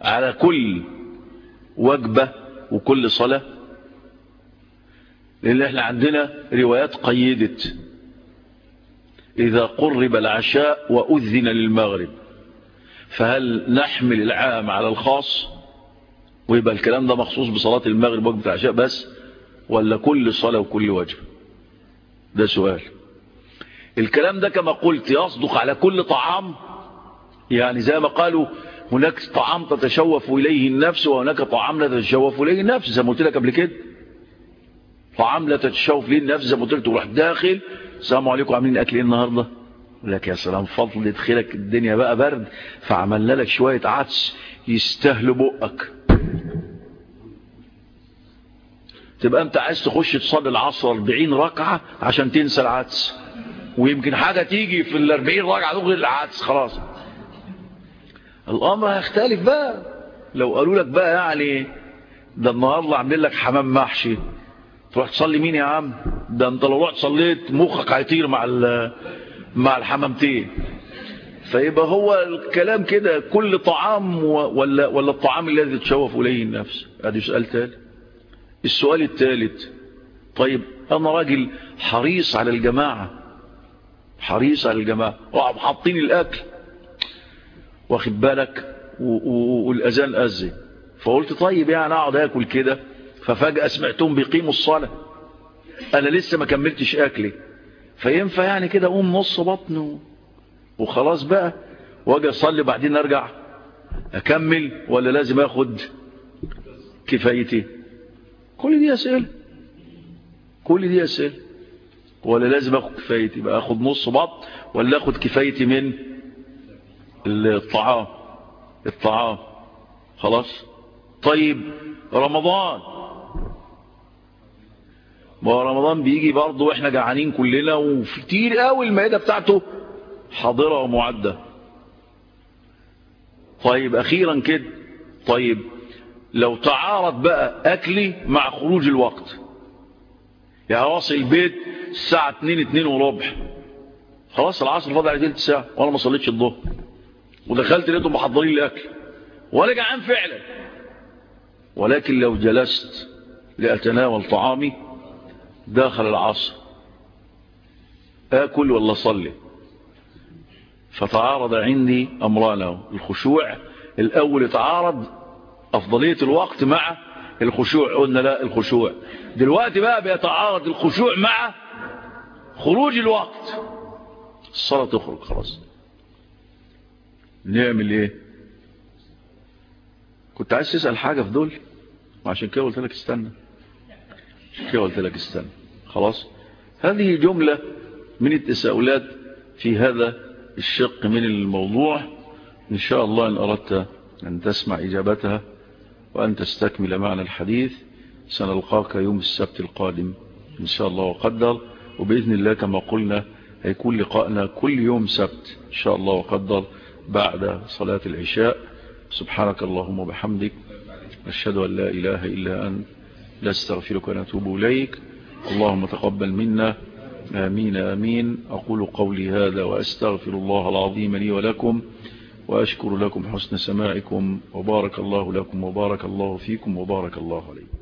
على كل وجبة وكل صلاة. لأن إحنا عندنا روايات قيدت. إذا قرب العشاء وأذن للمغرب. فهل نحمل العام على الخاص؟ ويبقى الكلام ده مخصوص بصلاة المغرب وجبة العشاء بس ولا كل صلاة وكل وجبة ده سؤال. الكلام ده كما قلت يصدق على كل طعام. يعني زي ما قالوا هناك طعام تتشوف إليه النفس وهناك طعام لا تتشوف إليه النفس. زي ما قلت لك قبل كده. طعام لا تتشوف إليه النفس زي ما قلت لك داخل. السلام عليكم عاملين أكل إيه النهاردة لك يا سلام فضل يدخلك الدنيا بقى برد فعملنا لك شوية عدس يستهل بقك. تبقى أنت عايز تخش تصلي العصر 40 ركعة عشان تنسى العدس. ويمكن حاجة تيجي في ال 40 ركعة تغير العدس خلاص. الأمر هيختلف بقى. لو قالوا لك بقى يعني ده النهارده عاملين لك حمام محشي تروح تصلي مين يا عم؟ ده أنت لو رحت صليت مخك هيطير مع مع الحمامتين. فيبقى هو الكلام كده كل طعام ولا ولا الطعام الذي تشوف إليه النفس؟ ادي سؤال ثالث السؤال الثالث طيب أنا راجل حريص على الجماعة. حريص على الجماعة. وعم حاطين الأكل. واخد بالك؟ والأذان أذن. فقلت طيب يعني أقعد آكل كده؟ ففجأة سمعتهم بيقيموا الصلاة. أنا لسه ما كملتش أكلي. فينفع يعني كده أقوم نص بطن وخلاص بقى وأجي أصلي بعدين أرجع أكمل ولا لازم آخد كفايتي؟ كل دي أسئلة. كل دي أسئلة. ولا لازم آخد كفايتي بقى آخد نص بط ولا آخد كفايتي من الطعام. الطعام. خلاص؟ طيب رمضان. ما هو رمضان بيجي برضه وإحنا جعانين كلنا وكتير قوي المائده بتاعته حاضرة ومعدة. طيب أخيرا كده طيب لو تعارض بقى أكلي مع خروج الوقت. يعني واصل البيت الساعة 2 2 وربع. خلاص العصر فاضل على تلت ساعة وأنا ما صليتش الظهر. ودخلت لقيتهم محضرين الأكل. وأنا جعان فعلا. ولكن لو جلست لأتناول طعامي داخل العصر. آكل ولا صلي؟ فتعارض عندي أمران الخشوع الأول تعارض أفضلية الوقت مع الخشوع. قلنا لا الخشوع. دلوقتي بقى بيتعارض الخشوع مع خروج الوقت. الصلاة تخرج خلاص. نعمل إيه؟ كنت عايز تسأل حاجة في دول؟ وعشان كده قلت لك استنى. عشان كده قلت لك استنى. خلاص؟ هذه جملة من التساؤلات في هذا الشق من الموضوع. إن شاء الله إن أردت أن تسمع إجابتها وأن تستكمل معنا الحديث سنلقاك يوم السبت القادم إن شاء الله وقدر. وبإذن الله كما قلنا هيكون لقاءنا كل يوم سبت إن شاء الله وقدر بعد صلاة العشاء. سبحانك اللهم وبحمدك أشهد أن لا إله إلا أنت لا استغفرك ونتوب إليك. اللهم تقبل منا. آمين آمين. أقول قولي هذا وأستغفر الله العظيم لي ولكم وأشكر لكم حسن سماعكم وبارك الله لكم وبارك الله فيكم وبارك الله عليكم.